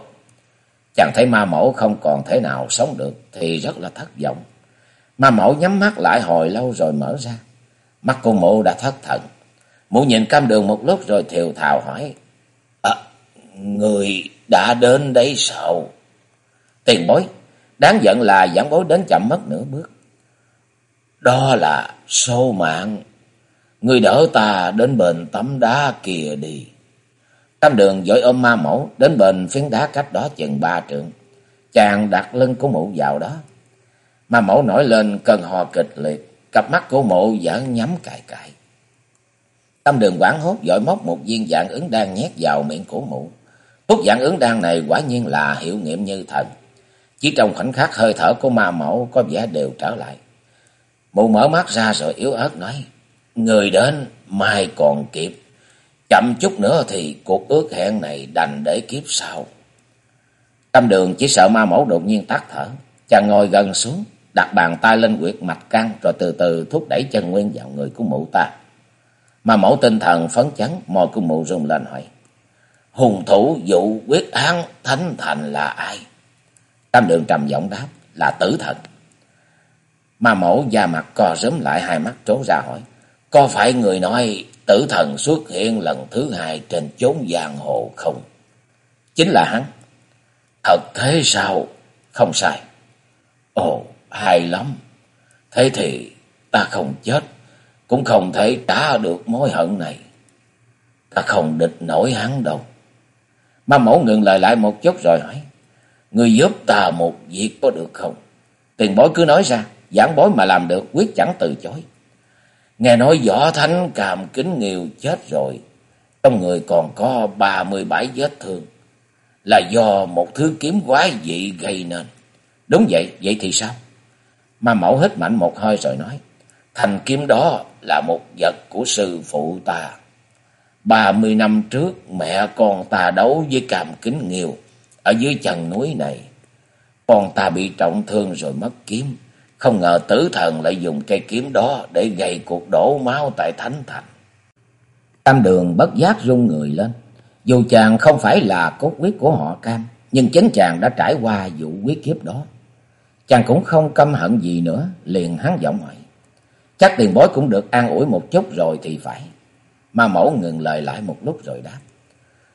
Chàng thấy ma mẫu không còn thể nào sống được thì rất là thất vọng. Ma mẫu nhắm mắt lại hồi lâu rồi mở ra. Mắt cô mụ đã thất thần. Mụ nhìn cam đường một lúc rồi thiều thào hỏi. À, người đã đến đấy sao? Tiền bối, đáng giận là giảng bối đến chậm mất nửa bước. Đó là sâu mạng. Người đỡ ta đến bền tấm đá kia đi. Tam đường dội ôm ma mẫu đến bên phiến đá cách đó chừng ba trượng. Chàng đặt lưng của mụ vào đó. Ma mẫu nổi lên cơn hò kịch liệt. cặp mắt của mụ vẫn nhắm cài cài. tam đường quảng hốt dội móc một viên dạng ứng đan nhét vào miệng của mụ. Thuốc dạng ứng đan này quả nhiên là hiệu nghiệm như thần. Chỉ trong khoảnh khắc hơi thở của ma mẫu có vẻ đều trở lại. Mụ mở mắt ra rồi yếu ớt nói. Người đến, mai còn kịp. Chậm chút nữa thì cuộc ước hẹn này đành để kiếp sau. Tâm đường chỉ sợ ma mẫu đột nhiên tắt thở. Chàng ngồi gần xuống, đặt bàn tay lên quyệt mạch căng rồi từ từ thúc đẩy chân nguyên vào người của mụ ta. Ma mẫu tinh thần phấn chấn, môi của mụ rung lên hỏi. Hùng thủ vụ quyết án thánh thành là ai? Tam đường trầm giọng đáp là tử thần. Ma mẫu da mặt co rúm lại hai mắt trố ra hỏi. Có phải người nói tử thần xuất hiện lần thứ hai trên chốn giang hồ không? Chính là hắn. Thật thế sao? Không sai. Ồ, hay lắm. Thế thì ta không chết, cũng không thể trả được mối hận này. Ta không địch nổi hắn đâu. Ma mẫu ngừng lời lại một chút rồi hỏi. Người giúp ta một việc có được không? Tiền bối cứ nói ra, giảng bối mà làm được quyết chẳng từ chối. Nghe nói võ thánh càm kính nghiêu chết rồi. Trong người còn có ba mươi bảy vết thương. Là do một thứ kiếm quái dị gây nên. Đúng vậy, vậy thì sao? Ma mẫu hít mạnh một hơi rồi nói. Thành kiếm đó là một vật của sư phụ ta. Ba mươi năm trước mẹ con ta đấu với càm kính nghiêu ở dưới chân núi này. Con ta bị trọng thương rồi mất kiếm. Không ngờ tử thần lại dùng cây kiếm đó để gây cuộc đổ máu tại Thánh Thành. Tam đường bất giác rung người lên. Dù chàng không phải là cốt quyết của họ cam, nhưng chính chàng đã trải qua vụ quyết kiếp đó. Chàng cũng không căm hận gì nữa, liền hắn giọng hỏi. Chắc tiền bối cũng được an ủi một chút rồi thì phải. Ma mẫu ngừng lời lại một lúc rồi đáp.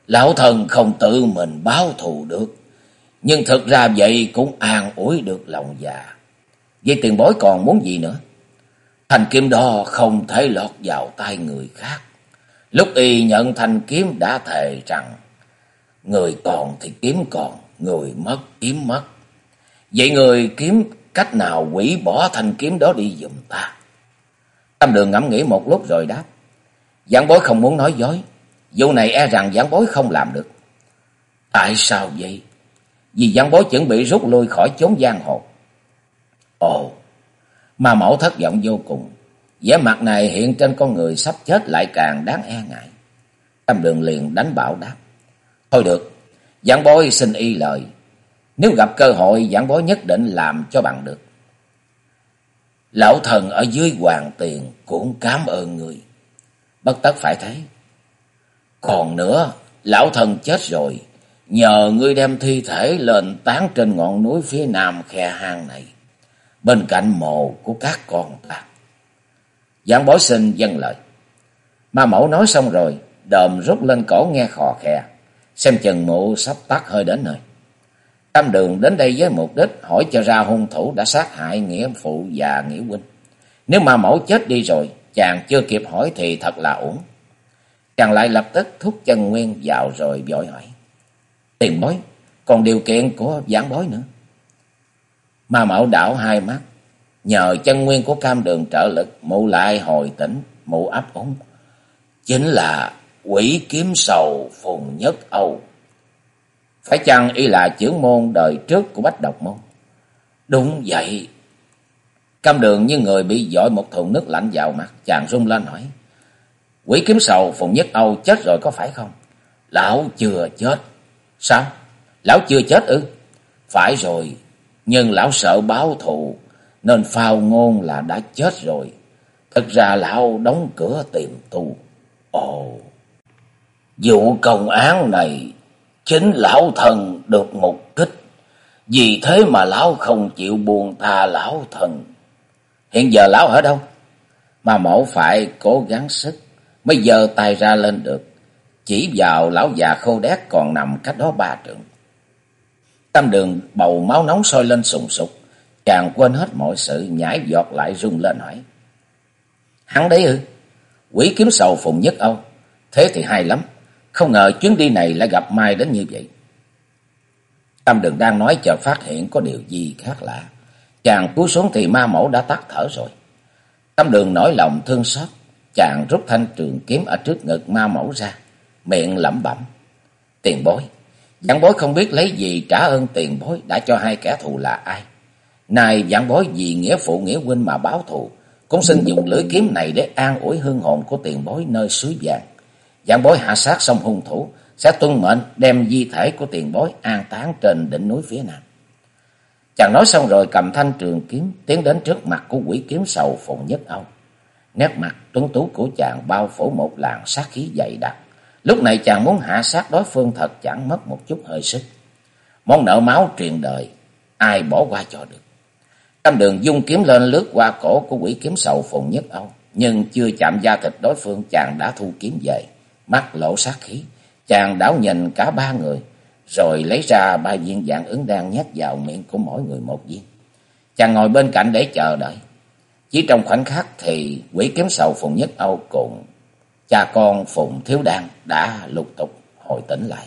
Lão thần không tự mình báo thù được. Nhưng thực ra vậy cũng an ủi được lòng già. Vậy tiền bối còn muốn gì nữa? Thanh kiếm đó không thể lọt vào tay người khác. Lúc y nhận thanh kiếm đã thề rằng người còn thì kiếm còn, người mất kiếm mất. Vậy người kiếm cách nào quỷ bỏ thanh kiếm đó đi giùm ta? Tâm đường ngẫm nghĩ một lúc rồi đáp. Giảng bối không muốn nói dối. Vụ này e rằng giảng bối không làm được. Tại sao vậy? Vì giảng bối chuẩn bị rút lui khỏi chốn giang hồ. Ồ, mà mẫu thất vọng vô cùng. vẻ mặt này hiện trên con người sắp chết lại càng đáng e ngại. Tâm đường liền đánh bảo đáp. Thôi được, giảng bối xin y lời. Nếu gặp cơ hội giảng bối nhất định làm cho bằng được. Lão thần ở dưới hoàng tiền cũng cảm ơn người. Bất tất phải thế. Còn nữa, lão thần chết rồi. Nhờ ngươi đem thi thể lên tán trên ngọn núi phía nam khe hang này. Bên cạnh mồ của các con ta. Giảng bối sinh dân lời. Ma mẫu nói xong rồi, đờm rút lên cổ nghe khò khè. Xem chừng mụ sắp tắt hơi đến nơi. Tam đường đến đây với mục đích hỏi cho ra hung thủ đã sát hại nghĩa phụ và nghĩa huynh. Nếu mà mẫu chết đi rồi, chàng chưa kịp hỏi thì thật là uổng. Chàng lại lập tức thúc chân nguyên vào rồi vội hỏi. Tiền bối, còn điều kiện của giảng bối nữa. Ma mạo đảo hai mắt, nhờ chân nguyên của cam đường trợ lực, mụ lại hồi tỉnh, mụ ấp úng. Chính là quỷ kiếm sầu phùng nhất Âu. Phải chăng y là trưởng môn đời trước của Bách Độc Môn? Đúng vậy. Cam đường như người bị dội một thùng nước lạnh vào mặt, chàng rung lên hỏi. Quỷ kiếm sầu Phùng Nhất Âu chết rồi có phải không? Lão chưa chết. Sao? Lão chưa chết ư? Phải rồi, nhưng lão sợ báo thù, nên phao ngôn là đã chết rồi. thật ra lão đóng cửa tìm tu. Ồ, vụ công án này chính lão thần được mục kích. Vì thế mà lão không chịu buồn tha lão thần. Hiện giờ lão ở đâu? Mà mẫu phải cố gắng sức mới giờ tay ra lên được. Chỉ vào lão già khô đét còn nằm cách đó ba trượng. Tâm đường bầu máu nóng sôi lên sùng sục. Chàng quên hết mọi sự nhảy giọt lại rung lên hỏi. Hắn đấy ư? Quỷ kiếm sầu phùng nhất Âu. Thế thì hay lắm. Không ngờ chuyến đi này lại gặp Mai đến như vậy. Tâm đường đang nói chờ phát hiện có điều gì khác lạ. Chàng cúi xuống thì ma mẫu đã tắt thở rồi. Tâm đường nổi lòng thương xót, chàng rút thanh trường kiếm ở trước ngực ma mẫu ra, miệng lẩm bẩm. Tiền bối, giảng bối không biết lấy gì trả ơn tiền bối đã cho hai kẻ thù là ai. Này giảng bối vì nghĩa phụ nghĩa huynh mà báo thù, cũng xin dùng lưỡi kiếm này để an ủi hương hồn của tiền bối nơi suối vàng. Giảng bối hạ sát xong hung thủ, sẽ tuân mệnh đem di thể của tiền bối an táng trên đỉnh núi phía nam. Chàng nói xong rồi cầm thanh trường kiếm tiến đến trước mặt của quỷ kiếm sầu Phùng Nhất Âu. Nét mặt tuấn tú của chàng bao phủ một làn sát khí dày đặc. Lúc này chàng muốn hạ sát đối phương thật chẳng mất một chút hơi sức. Món nợ máu truyền đời, ai bỏ qua cho được. Cam đường dung kiếm lên lướt qua cổ của quỷ kiếm sầu Phùng Nhất Âu. Nhưng chưa chạm da thịt đối phương chàng đã thu kiếm về, mắt lộ sát khí. Chàng đảo nhìn cả ba người, rồi lấy ra ba viên dạng ứng đang nhét vào miệng của mỗi người một viên. Chàng ngồi bên cạnh để chờ đợi. Chỉ trong khoảnh khắc thì quỷ kiếm sầu Phùng Nhất Âu cùng cha con Phùng Thiếu Đan đã lục tục hồi tỉnh lại.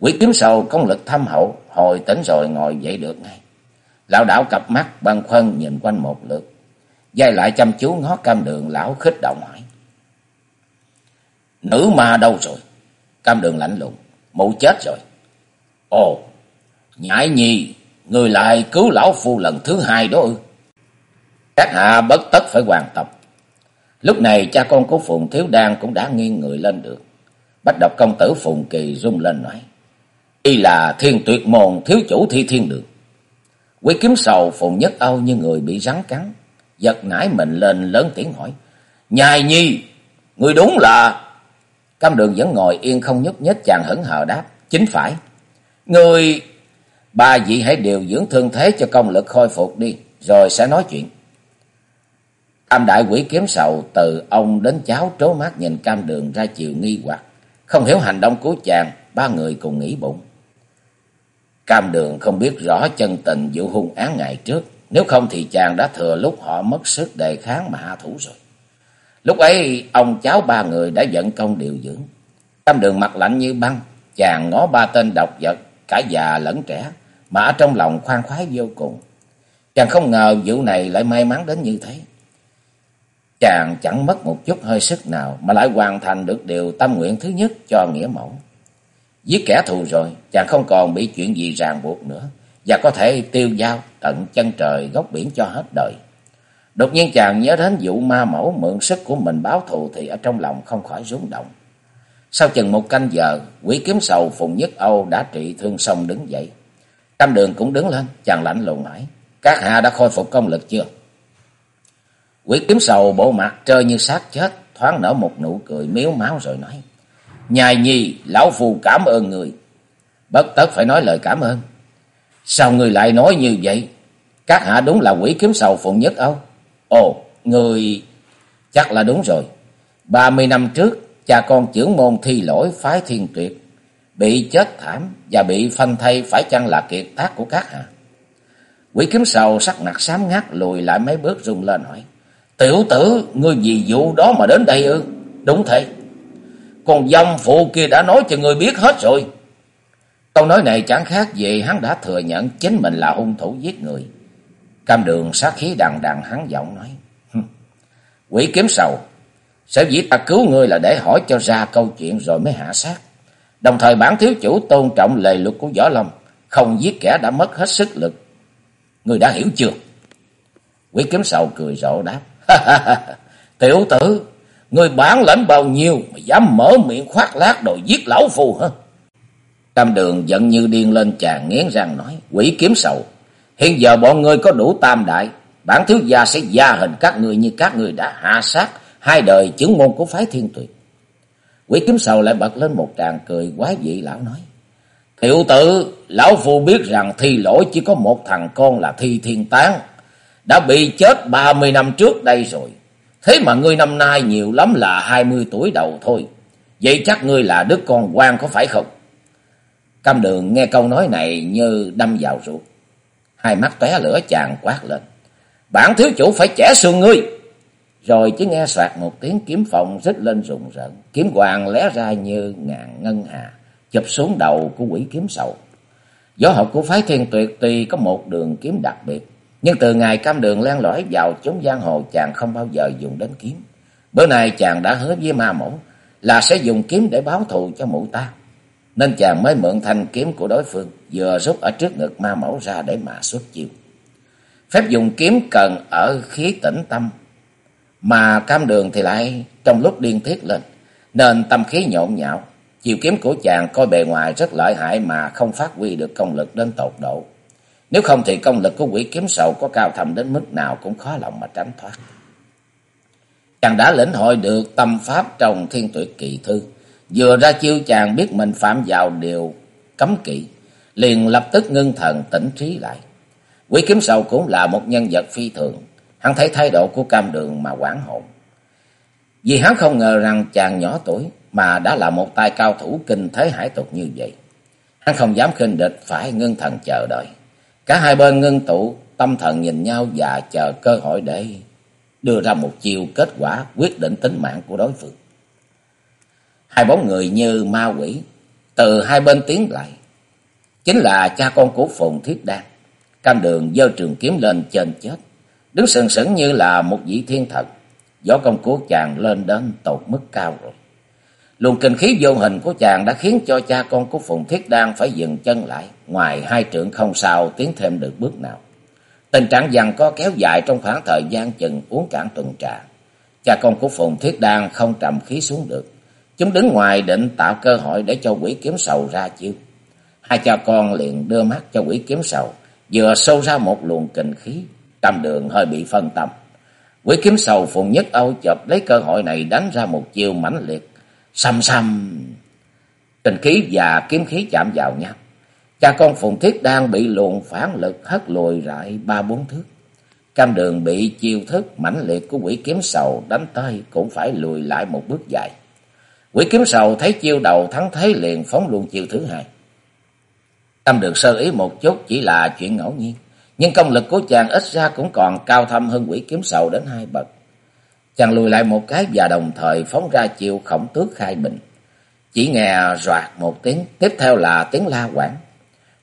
Quỷ kiếm sầu công lực thâm hậu, hồi tỉnh rồi ngồi dậy được ngay. Lão đảo cặp mắt băn khoăn nhìn quanh một lượt. Dây lại chăm chú ngó cam đường lão khích động hỏi. Nữ ma đâu rồi? Cam đường lạnh lùng. Mụ chết rồi. Ồ, nhãi nhi, người lại cứu lão phu lần thứ hai đó ư. Các hạ bất tất phải hoàn tập. Lúc này cha con của Phùng Thiếu Đan cũng đã nghiêng người lên được. Bách độc công tử Phùng Kỳ rung lên nói. Y là thiên tuyệt môn thiếu chủ thi thiên đường. Quý kiếm sầu Phùng Nhất Âu như người bị rắn cắn. Giật nải mình lên lớn tiếng hỏi. Nhài nhi, người đúng là... Cam đường vẫn ngồi yên không nhúc nhích chàng hững hờ đáp. Chính phải. Người... Ba vị hãy điều dưỡng thương thế cho công lực khôi phục đi. Rồi sẽ nói chuyện am đại quỷ kiếm sầu từ ông đến cháu trố mắt nhìn cam đường ra chiều nghi hoặc. Không hiểu hành động của chàng, ba người cùng nghĩ bụng. Cam đường không biết rõ chân tình vụ hung án ngày trước. Nếu không thì chàng đã thừa lúc họ mất sức đề kháng mà hạ thủ rồi. Lúc ấy ông cháu ba người đã dẫn công điều dưỡng. Cam đường mặt lạnh như băng. Chàng ngó ba tên độc vật, cả già lẫn trẻ. Mà ở trong lòng khoan khoái vô cùng. Chàng không ngờ vụ này lại may mắn đến như thế. Chàng chẳng mất một chút hơi sức nào mà lại hoàn thành được điều tâm nguyện thứ nhất cho nghĩa mẫu. Giết kẻ thù rồi, chàng không còn bị chuyện gì ràng buộc nữa và có thể tiêu dao tận chân trời góc biển cho hết đời. Đột nhiên chàng nhớ đến vụ ma mẫu mượn sức của mình báo thù thì ở trong lòng không khỏi rung động. Sau chừng một canh giờ, quỷ kiếm sầu Phùng Nhất Âu đã trị thương xong đứng dậy. Tam đường cũng đứng lên, chàng lạnh lùng hỏi, các hạ đã khôi phục công lực chưa? Quỷ kiếm sầu bộ mặt trơ như xác chết, thoáng nở một nụ cười miếu máu rồi nói. Nhài nhi, lão phù cảm ơn người. Bất tất phải nói lời cảm ơn. Sao người lại nói như vậy? Các hạ đúng là quỷ kiếm sầu phụng nhất âu. Ồ, người... Chắc là đúng rồi. Ba mươi năm trước, cha con trưởng môn thi lỗi phái thiên tuyệt. Bị chết thảm và bị phanh thay phải chăng là kiệt tác của các hạ? Quỷ kiếm sầu sắc mặt xám ngắt lùi lại mấy bước rung lên hỏi. Tiểu tử, ngươi vì vụ đó mà đến đây ư? Đúng thế. Còn dâm phụ kia đã nói cho ngươi biết hết rồi. Câu nói này chẳng khác gì hắn đã thừa nhận chính mình là hung thủ giết người. Cam đường sát khí đằng đằng hắn giọng nói. Quỷ kiếm sầu, sở dĩ ta cứu ngươi là để hỏi cho ra câu chuyện rồi mới hạ sát. Đồng thời bản thiếu chủ tôn trọng lề luật của Võ Lâm, không giết kẻ đã mất hết sức lực. Ngươi đã hiểu chưa? Quỷ kiếm sầu cười rộ đáp. (laughs) Tiểu tử, người bản lãnh bao nhiêu mà dám mở miệng khoác lác đòi giết lão phù hả? Tam đường giận như điên lên chàng nghiến răng nói, quỷ kiếm sầu, hiện giờ bọn ngươi có đủ tam đại, bản thiếu gia sẽ gia hình các ngươi như các ngươi đã hạ sát hai đời chứng môn của phái thiên tuyệt. Quỷ kiếm sầu lại bật lên một tràng cười quái dị lão nói, Tiểu tử, lão phu biết rằng thi lỗi chỉ có một thằng con là thi thiên tán, đã bị chết ba mươi năm trước đây rồi. Thế mà ngươi năm nay nhiều lắm là hai mươi tuổi đầu thôi. Vậy chắc ngươi là đứa con quan có phải không? Cam đường nghe câu nói này như đâm vào ruột. Hai mắt tóe lửa chàng quát lên. Bản thiếu chủ phải trẻ xương ngươi. Rồi chỉ nghe soạt một tiếng kiếm phòng rít lên rùng rợn. Kiếm hoàng lé ra như ngàn ngân hà. Chụp xuống đầu của quỷ kiếm sầu. Gió học của phái thiên tuyệt tuy có một đường kiếm đặc biệt. Nhưng từ ngày cam đường len lỏi vào chốn giang hồ chàng không bao giờ dùng đến kiếm. Bữa nay chàng đã hứa với ma mẫu là sẽ dùng kiếm để báo thù cho mụ ta. Nên chàng mới mượn thanh kiếm của đối phương, vừa rút ở trước ngực ma mẫu ra để mà xuất chiêu. Phép dùng kiếm cần ở khí tĩnh tâm, mà cam đường thì lại trong lúc điên tiết lên, nên tâm khí nhộn nhạo. Chiều kiếm của chàng coi bề ngoài rất lợi hại mà không phát huy được công lực đến tột độ. Nếu không thì công lực của quỷ kiếm sầu có cao thầm đến mức nào cũng khó lòng mà tránh thoát. Chàng đã lĩnh hội được tâm pháp trong thiên tuyệt kỳ thư. Vừa ra chiêu chàng biết mình phạm vào điều cấm kỵ. Liền lập tức ngưng thần tỉnh trí lại. quỷ kiếm sầu cũng là một nhân vật phi thường. Hắn thấy thái độ của cam đường mà quảng hồn. Vì hắn không ngờ rằng chàng nhỏ tuổi mà đã là một tay cao thủ kinh thế hải tục như vậy. Hắn không dám khinh địch phải ngưng thần chờ đợi. Cả hai bên ngưng tụ, tâm thần nhìn nhau và chờ cơ hội để đưa ra một chiêu kết quả quyết định tính mạng của đối phương. Hai bóng người như ma quỷ, từ hai bên tiến lại. Chính là cha con của Phùng Thiết Đan. Cam đường dơ trường kiếm lên trên chết, đứng sừng sững như là một vị thiên thần. Gió công của chàng lên đến tột mức cao rồi. Luồng kinh khí vô hình của chàng đã khiến cho cha con của Phùng Thiết Đan phải dừng chân lại. Ngoài hai trượng không sao tiến thêm được bước nào. Tình trạng dằn có kéo dài trong khoảng thời gian chừng uống cạn tuần trà. Cha con của Phùng Thiết Đan không trầm khí xuống được. Chúng đứng ngoài định tạo cơ hội để cho quỷ kiếm sầu ra chiêu. Hai cha con liền đưa mắt cho quỷ kiếm sầu, vừa sâu ra một luồng kinh khí. Trăm đường hơi bị phân tâm. Quỷ kiếm sầu Phùng Nhất Âu chộp lấy cơ hội này đánh ra một chiêu mãnh liệt. Xăm xăm. tình khí và kiếm khí chạm vào nhau. Cha con Phùng Thiết đang bị luồng phản lực hất lùi lại ba bốn thước. Cam đường bị chiêu thức mãnh liệt của quỷ kiếm sầu đánh tới cũng phải lùi lại một bước dài. Quỷ kiếm sầu thấy chiêu đầu thắng thế liền phóng luôn chiêu thứ hai. Cam đường sơ ý một chút chỉ là chuyện ngẫu nhiên. Nhưng công lực của chàng ít ra cũng còn cao thâm hơn quỷ kiếm sầu đến hai bậc. Chàng lùi lại một cái và đồng thời phóng ra chiêu khổng tước khai bình. Chỉ nghe roạt một tiếng, tiếp theo là tiếng la quảng.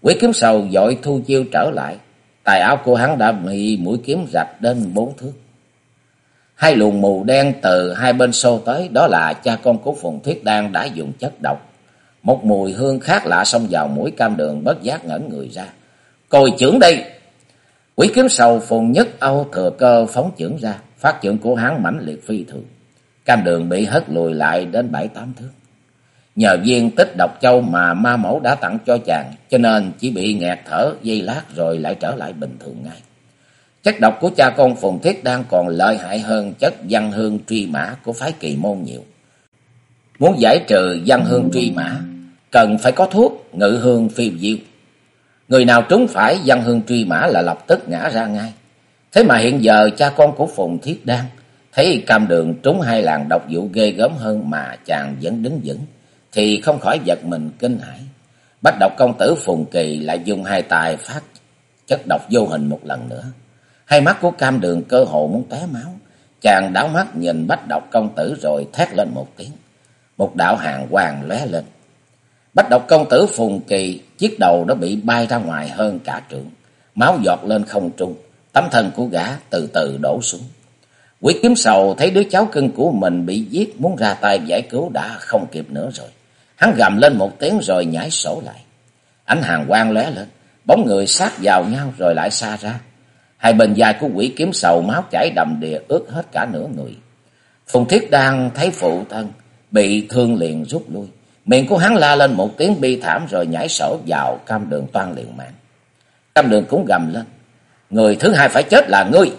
Quỷ kiếm sầu dội thu chiêu trở lại. Tài áo của hắn đã bị mũi kiếm rạch đến bốn thước. Hai luồng mù đen từ hai bên xô tới, đó là cha con của Phùng Thiết Đan đã dùng chất độc. Một mùi hương khác lạ xông vào mũi cam đường bất giác ngẩn người ra. Cồi trưởng đây! Quỷ kiếm sầu Phùng Nhất Âu thừa cơ phóng trưởng ra, phát trưởng của hắn mãnh liệt phi thường. Cam đường bị hất lùi lại đến bảy tám thước. Nhờ viên tích độc châu mà ma mẫu đã tặng cho chàng, cho nên chỉ bị nghẹt thở dây lát rồi lại trở lại bình thường ngay. Chất độc của cha con Phùng Thiết đang còn lợi hại hơn chất văn hương truy mã của phái kỳ môn nhiều. Muốn giải trừ văn hương truy mã, cần phải có thuốc ngự hương phi diêu. Người nào trúng phải văn hương truy mã là lập tức ngã ra ngay. Thế mà hiện giờ cha con của Phùng Thiết Đan thấy cam đường trúng hai làng độc vụ ghê gớm hơn mà chàng vẫn đứng vững, thì không khỏi giật mình kinh hãi. Bách độc công tử Phùng Kỳ lại dùng hai tay phát chất độc vô hình một lần nữa. Hai mắt của cam đường cơ hồ muốn té máu. Chàng đảo mắt nhìn bách độc công tử rồi thét lên một tiếng. Một đạo hàng hoàng lóe lên. Bách độc công tử Phùng Kỳ chiếc đầu đã bị bay ra ngoài hơn cả trượng. Máu giọt lên không trung. Tấm thân của gã từ từ đổ xuống. Quỷ kiếm sầu thấy đứa cháu cưng của mình bị giết muốn ra tay giải cứu đã không kịp nữa rồi. Hắn gầm lên một tiếng rồi nhảy sổ lại. Ánh hàng quang lóe lên, bóng người sát vào nhau rồi lại xa ra. Hai bên vai của quỷ kiếm sầu máu chảy đầm đìa ướt hết cả nửa người. Phùng Thiết đang thấy phụ thân bị thương liền rút lui. Miệng của hắn la lên một tiếng bi thảm rồi nhảy sổ vào cam đường toan liền mạng. Cam đường cũng gầm lên. Người thứ hai phải chết là ngươi.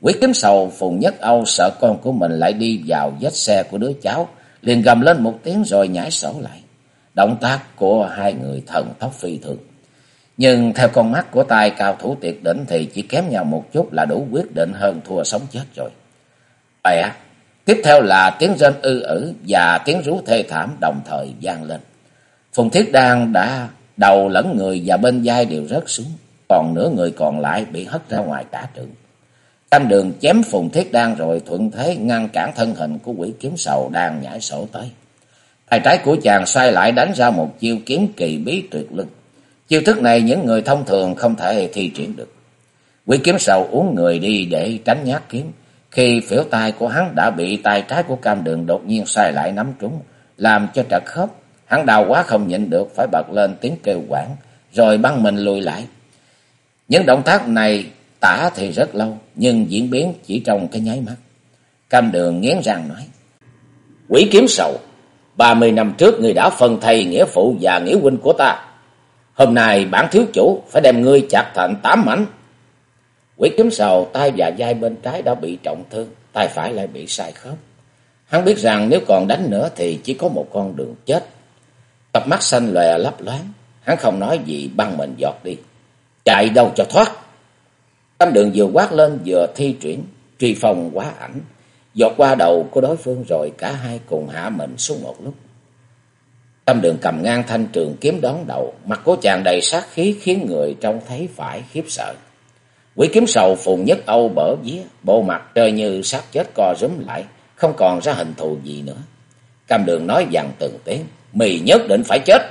Quý kiếm sầu Phùng Nhất Âu sợ con của mình lại đi vào vết xe của đứa cháu liền gầm lên một tiếng rồi nhảy sổ lại. Động tác của hai người thần tốc phi thường. Nhưng theo con mắt của tay cao thủ tuyệt đỉnh thì chỉ kém nhau một chút là đủ quyết định hơn thua sống chết rồi. Bè, tiếp theo là tiếng rên ư ử và tiếng rú thê thảm đồng thời vang lên. Phùng Thiết Đan đã đầu lẫn người và bên vai đều rớt xuống, còn nửa người còn lại bị hất ra ngoài cả trường. Tam đường chém Phùng Thiết Đan rồi thuận thế ngăn cản thân hình của quỷ kiếm sầu đang nhảy sổ tới. Tay trái của chàng xoay lại đánh ra một chiêu kiếm kỳ bí tuyệt lực. Chiêu thức này những người thông thường không thể thi triển được. quỷ kiếm sầu uống người đi để tránh nhát kiếm. Khi phiểu tay của hắn đã bị tay trái của cam đường đột nhiên xoay lại nắm trúng, làm cho trật khớp. Hắn đau quá không nhịn được phải bật lên tiếng kêu quảng, rồi băng mình lùi lại. Những động tác này tả thì rất lâu, nhưng diễn biến chỉ trong cái nháy mắt. Cam đường nghiến răng nói. Quỷ kiếm sầu, ba mươi năm trước người đã phân thầy nghĩa phụ và nghĩa huynh của ta. Hôm nay bản thiếu chủ phải đem ngươi chặt thành tám mảnh. Quỷ kiếm sầu tay và vai bên trái đã bị trọng thương, tay phải lại bị sai khớp. Hắn biết rằng nếu còn đánh nữa thì chỉ có một con đường chết. Cặp mắt xanh lòe lấp loáng, hắn không nói gì băng mình giọt đi. Chạy đâu cho thoát. Tâm đường vừa quát lên vừa thi chuyển, truy phòng quá ảnh, giọt qua đầu của đối phương rồi cả hai cùng hạ mình xuống một lúc. Tâm đường cầm ngang thanh trường kiếm đón đầu, mặt của chàng đầy sát khí khiến người trông thấy phải khiếp sợ. Quỷ kiếm sầu phùng nhất âu bở vía, bộ mặt trời như sát chết co rúm lại, không còn ra hình thù gì nữa. Cam đường nói dằn từng tiếng, mì nhất định phải chết.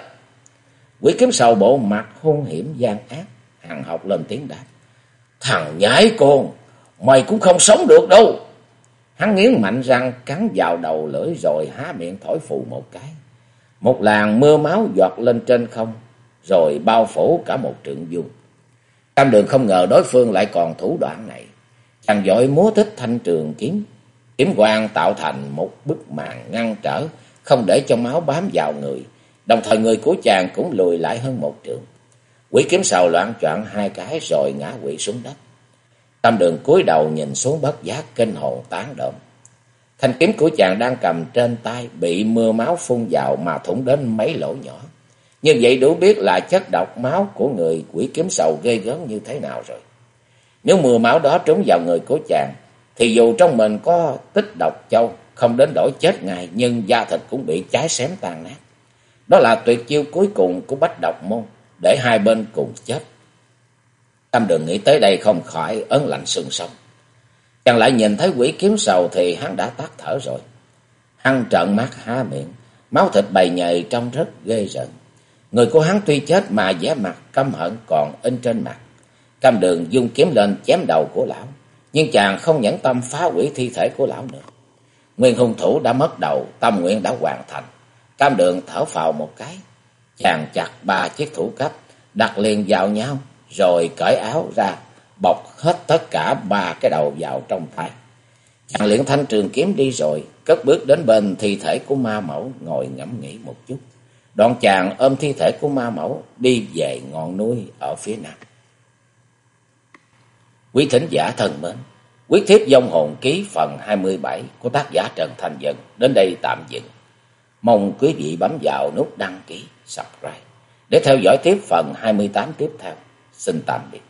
Quỷ kiếm sầu bộ mặt hung hiểm gian ác, hằng học lên tiếng đáp. Thằng nhái con, mày cũng không sống được đâu. Hắn nghiến mạnh răng cắn vào đầu lưỡi rồi há miệng thổi phù một cái. Một làn mưa máu giọt lên trên không, rồi bao phủ cả một trượng dung. Tam đường không ngờ đối phương lại còn thủ đoạn này. Chàng giỏi múa thích thanh trường kiếm. Kiếm quang tạo thành một bức màn ngăn trở, không để cho máu bám vào người. Đồng thời người của chàng cũng lùi lại hơn một trường. Quỷ kiếm sầu loạn choạng hai cái rồi ngã quỵ xuống đất. Tam đường cúi đầu nhìn xuống bất giác kinh hồn tán động. Thanh kiếm của chàng đang cầm trên tay bị mưa máu phun vào mà thủng đến mấy lỗ nhỏ. Như vậy đủ biết là chất độc máu của người quỷ kiếm sầu ghê gớm như thế nào rồi. Nếu mưa máu đó trúng vào người của chàng, thì dù trong mình có tích độc châu, không đến đổi chết ngay, nhưng da thịt cũng bị cháy xém tan nát. Đó là tuyệt chiêu cuối cùng của bách độc môn, để hai bên cùng chết. Tâm đường nghĩ tới đây không khỏi ấn lạnh sương sống. Chàng lại nhìn thấy quỷ kiếm sầu thì hắn đã tắt thở rồi. Hắn trợn mắt há miệng, máu thịt bầy nhầy trông rất ghê rợn. Người của hắn tuy chết mà vẻ mặt căm hận còn in trên mặt. Cam đường dung kiếm lên chém đầu của lão. Nhưng chàng không nhẫn tâm phá hủy thi thể của lão nữa. Nguyên hung thủ đã mất đầu, tâm nguyện đã hoàn thành. Cam đường thở phào một cái. Chàng chặt ba chiếc thủ cấp, đặt liền vào nhau, rồi cởi áo ra, bọc hết tất cả ba cái đầu vào trong tay. Chàng luyện thanh trường kiếm đi rồi, cất bước đến bên thi thể của ma mẫu, ngồi ngẫm nghĩ một chút. Đoạn chàng ôm thi thể của ma mẫu đi về ngọn núi ở phía nam. Quý thính giả thân mến, quyết thiếp dông hồn ký phần 27 của tác giả Trần Thành Dân đến đây tạm dừng. Mong quý vị bấm vào nút đăng ký, subscribe để theo dõi tiếp phần 28 tiếp theo. Xin tạm biệt.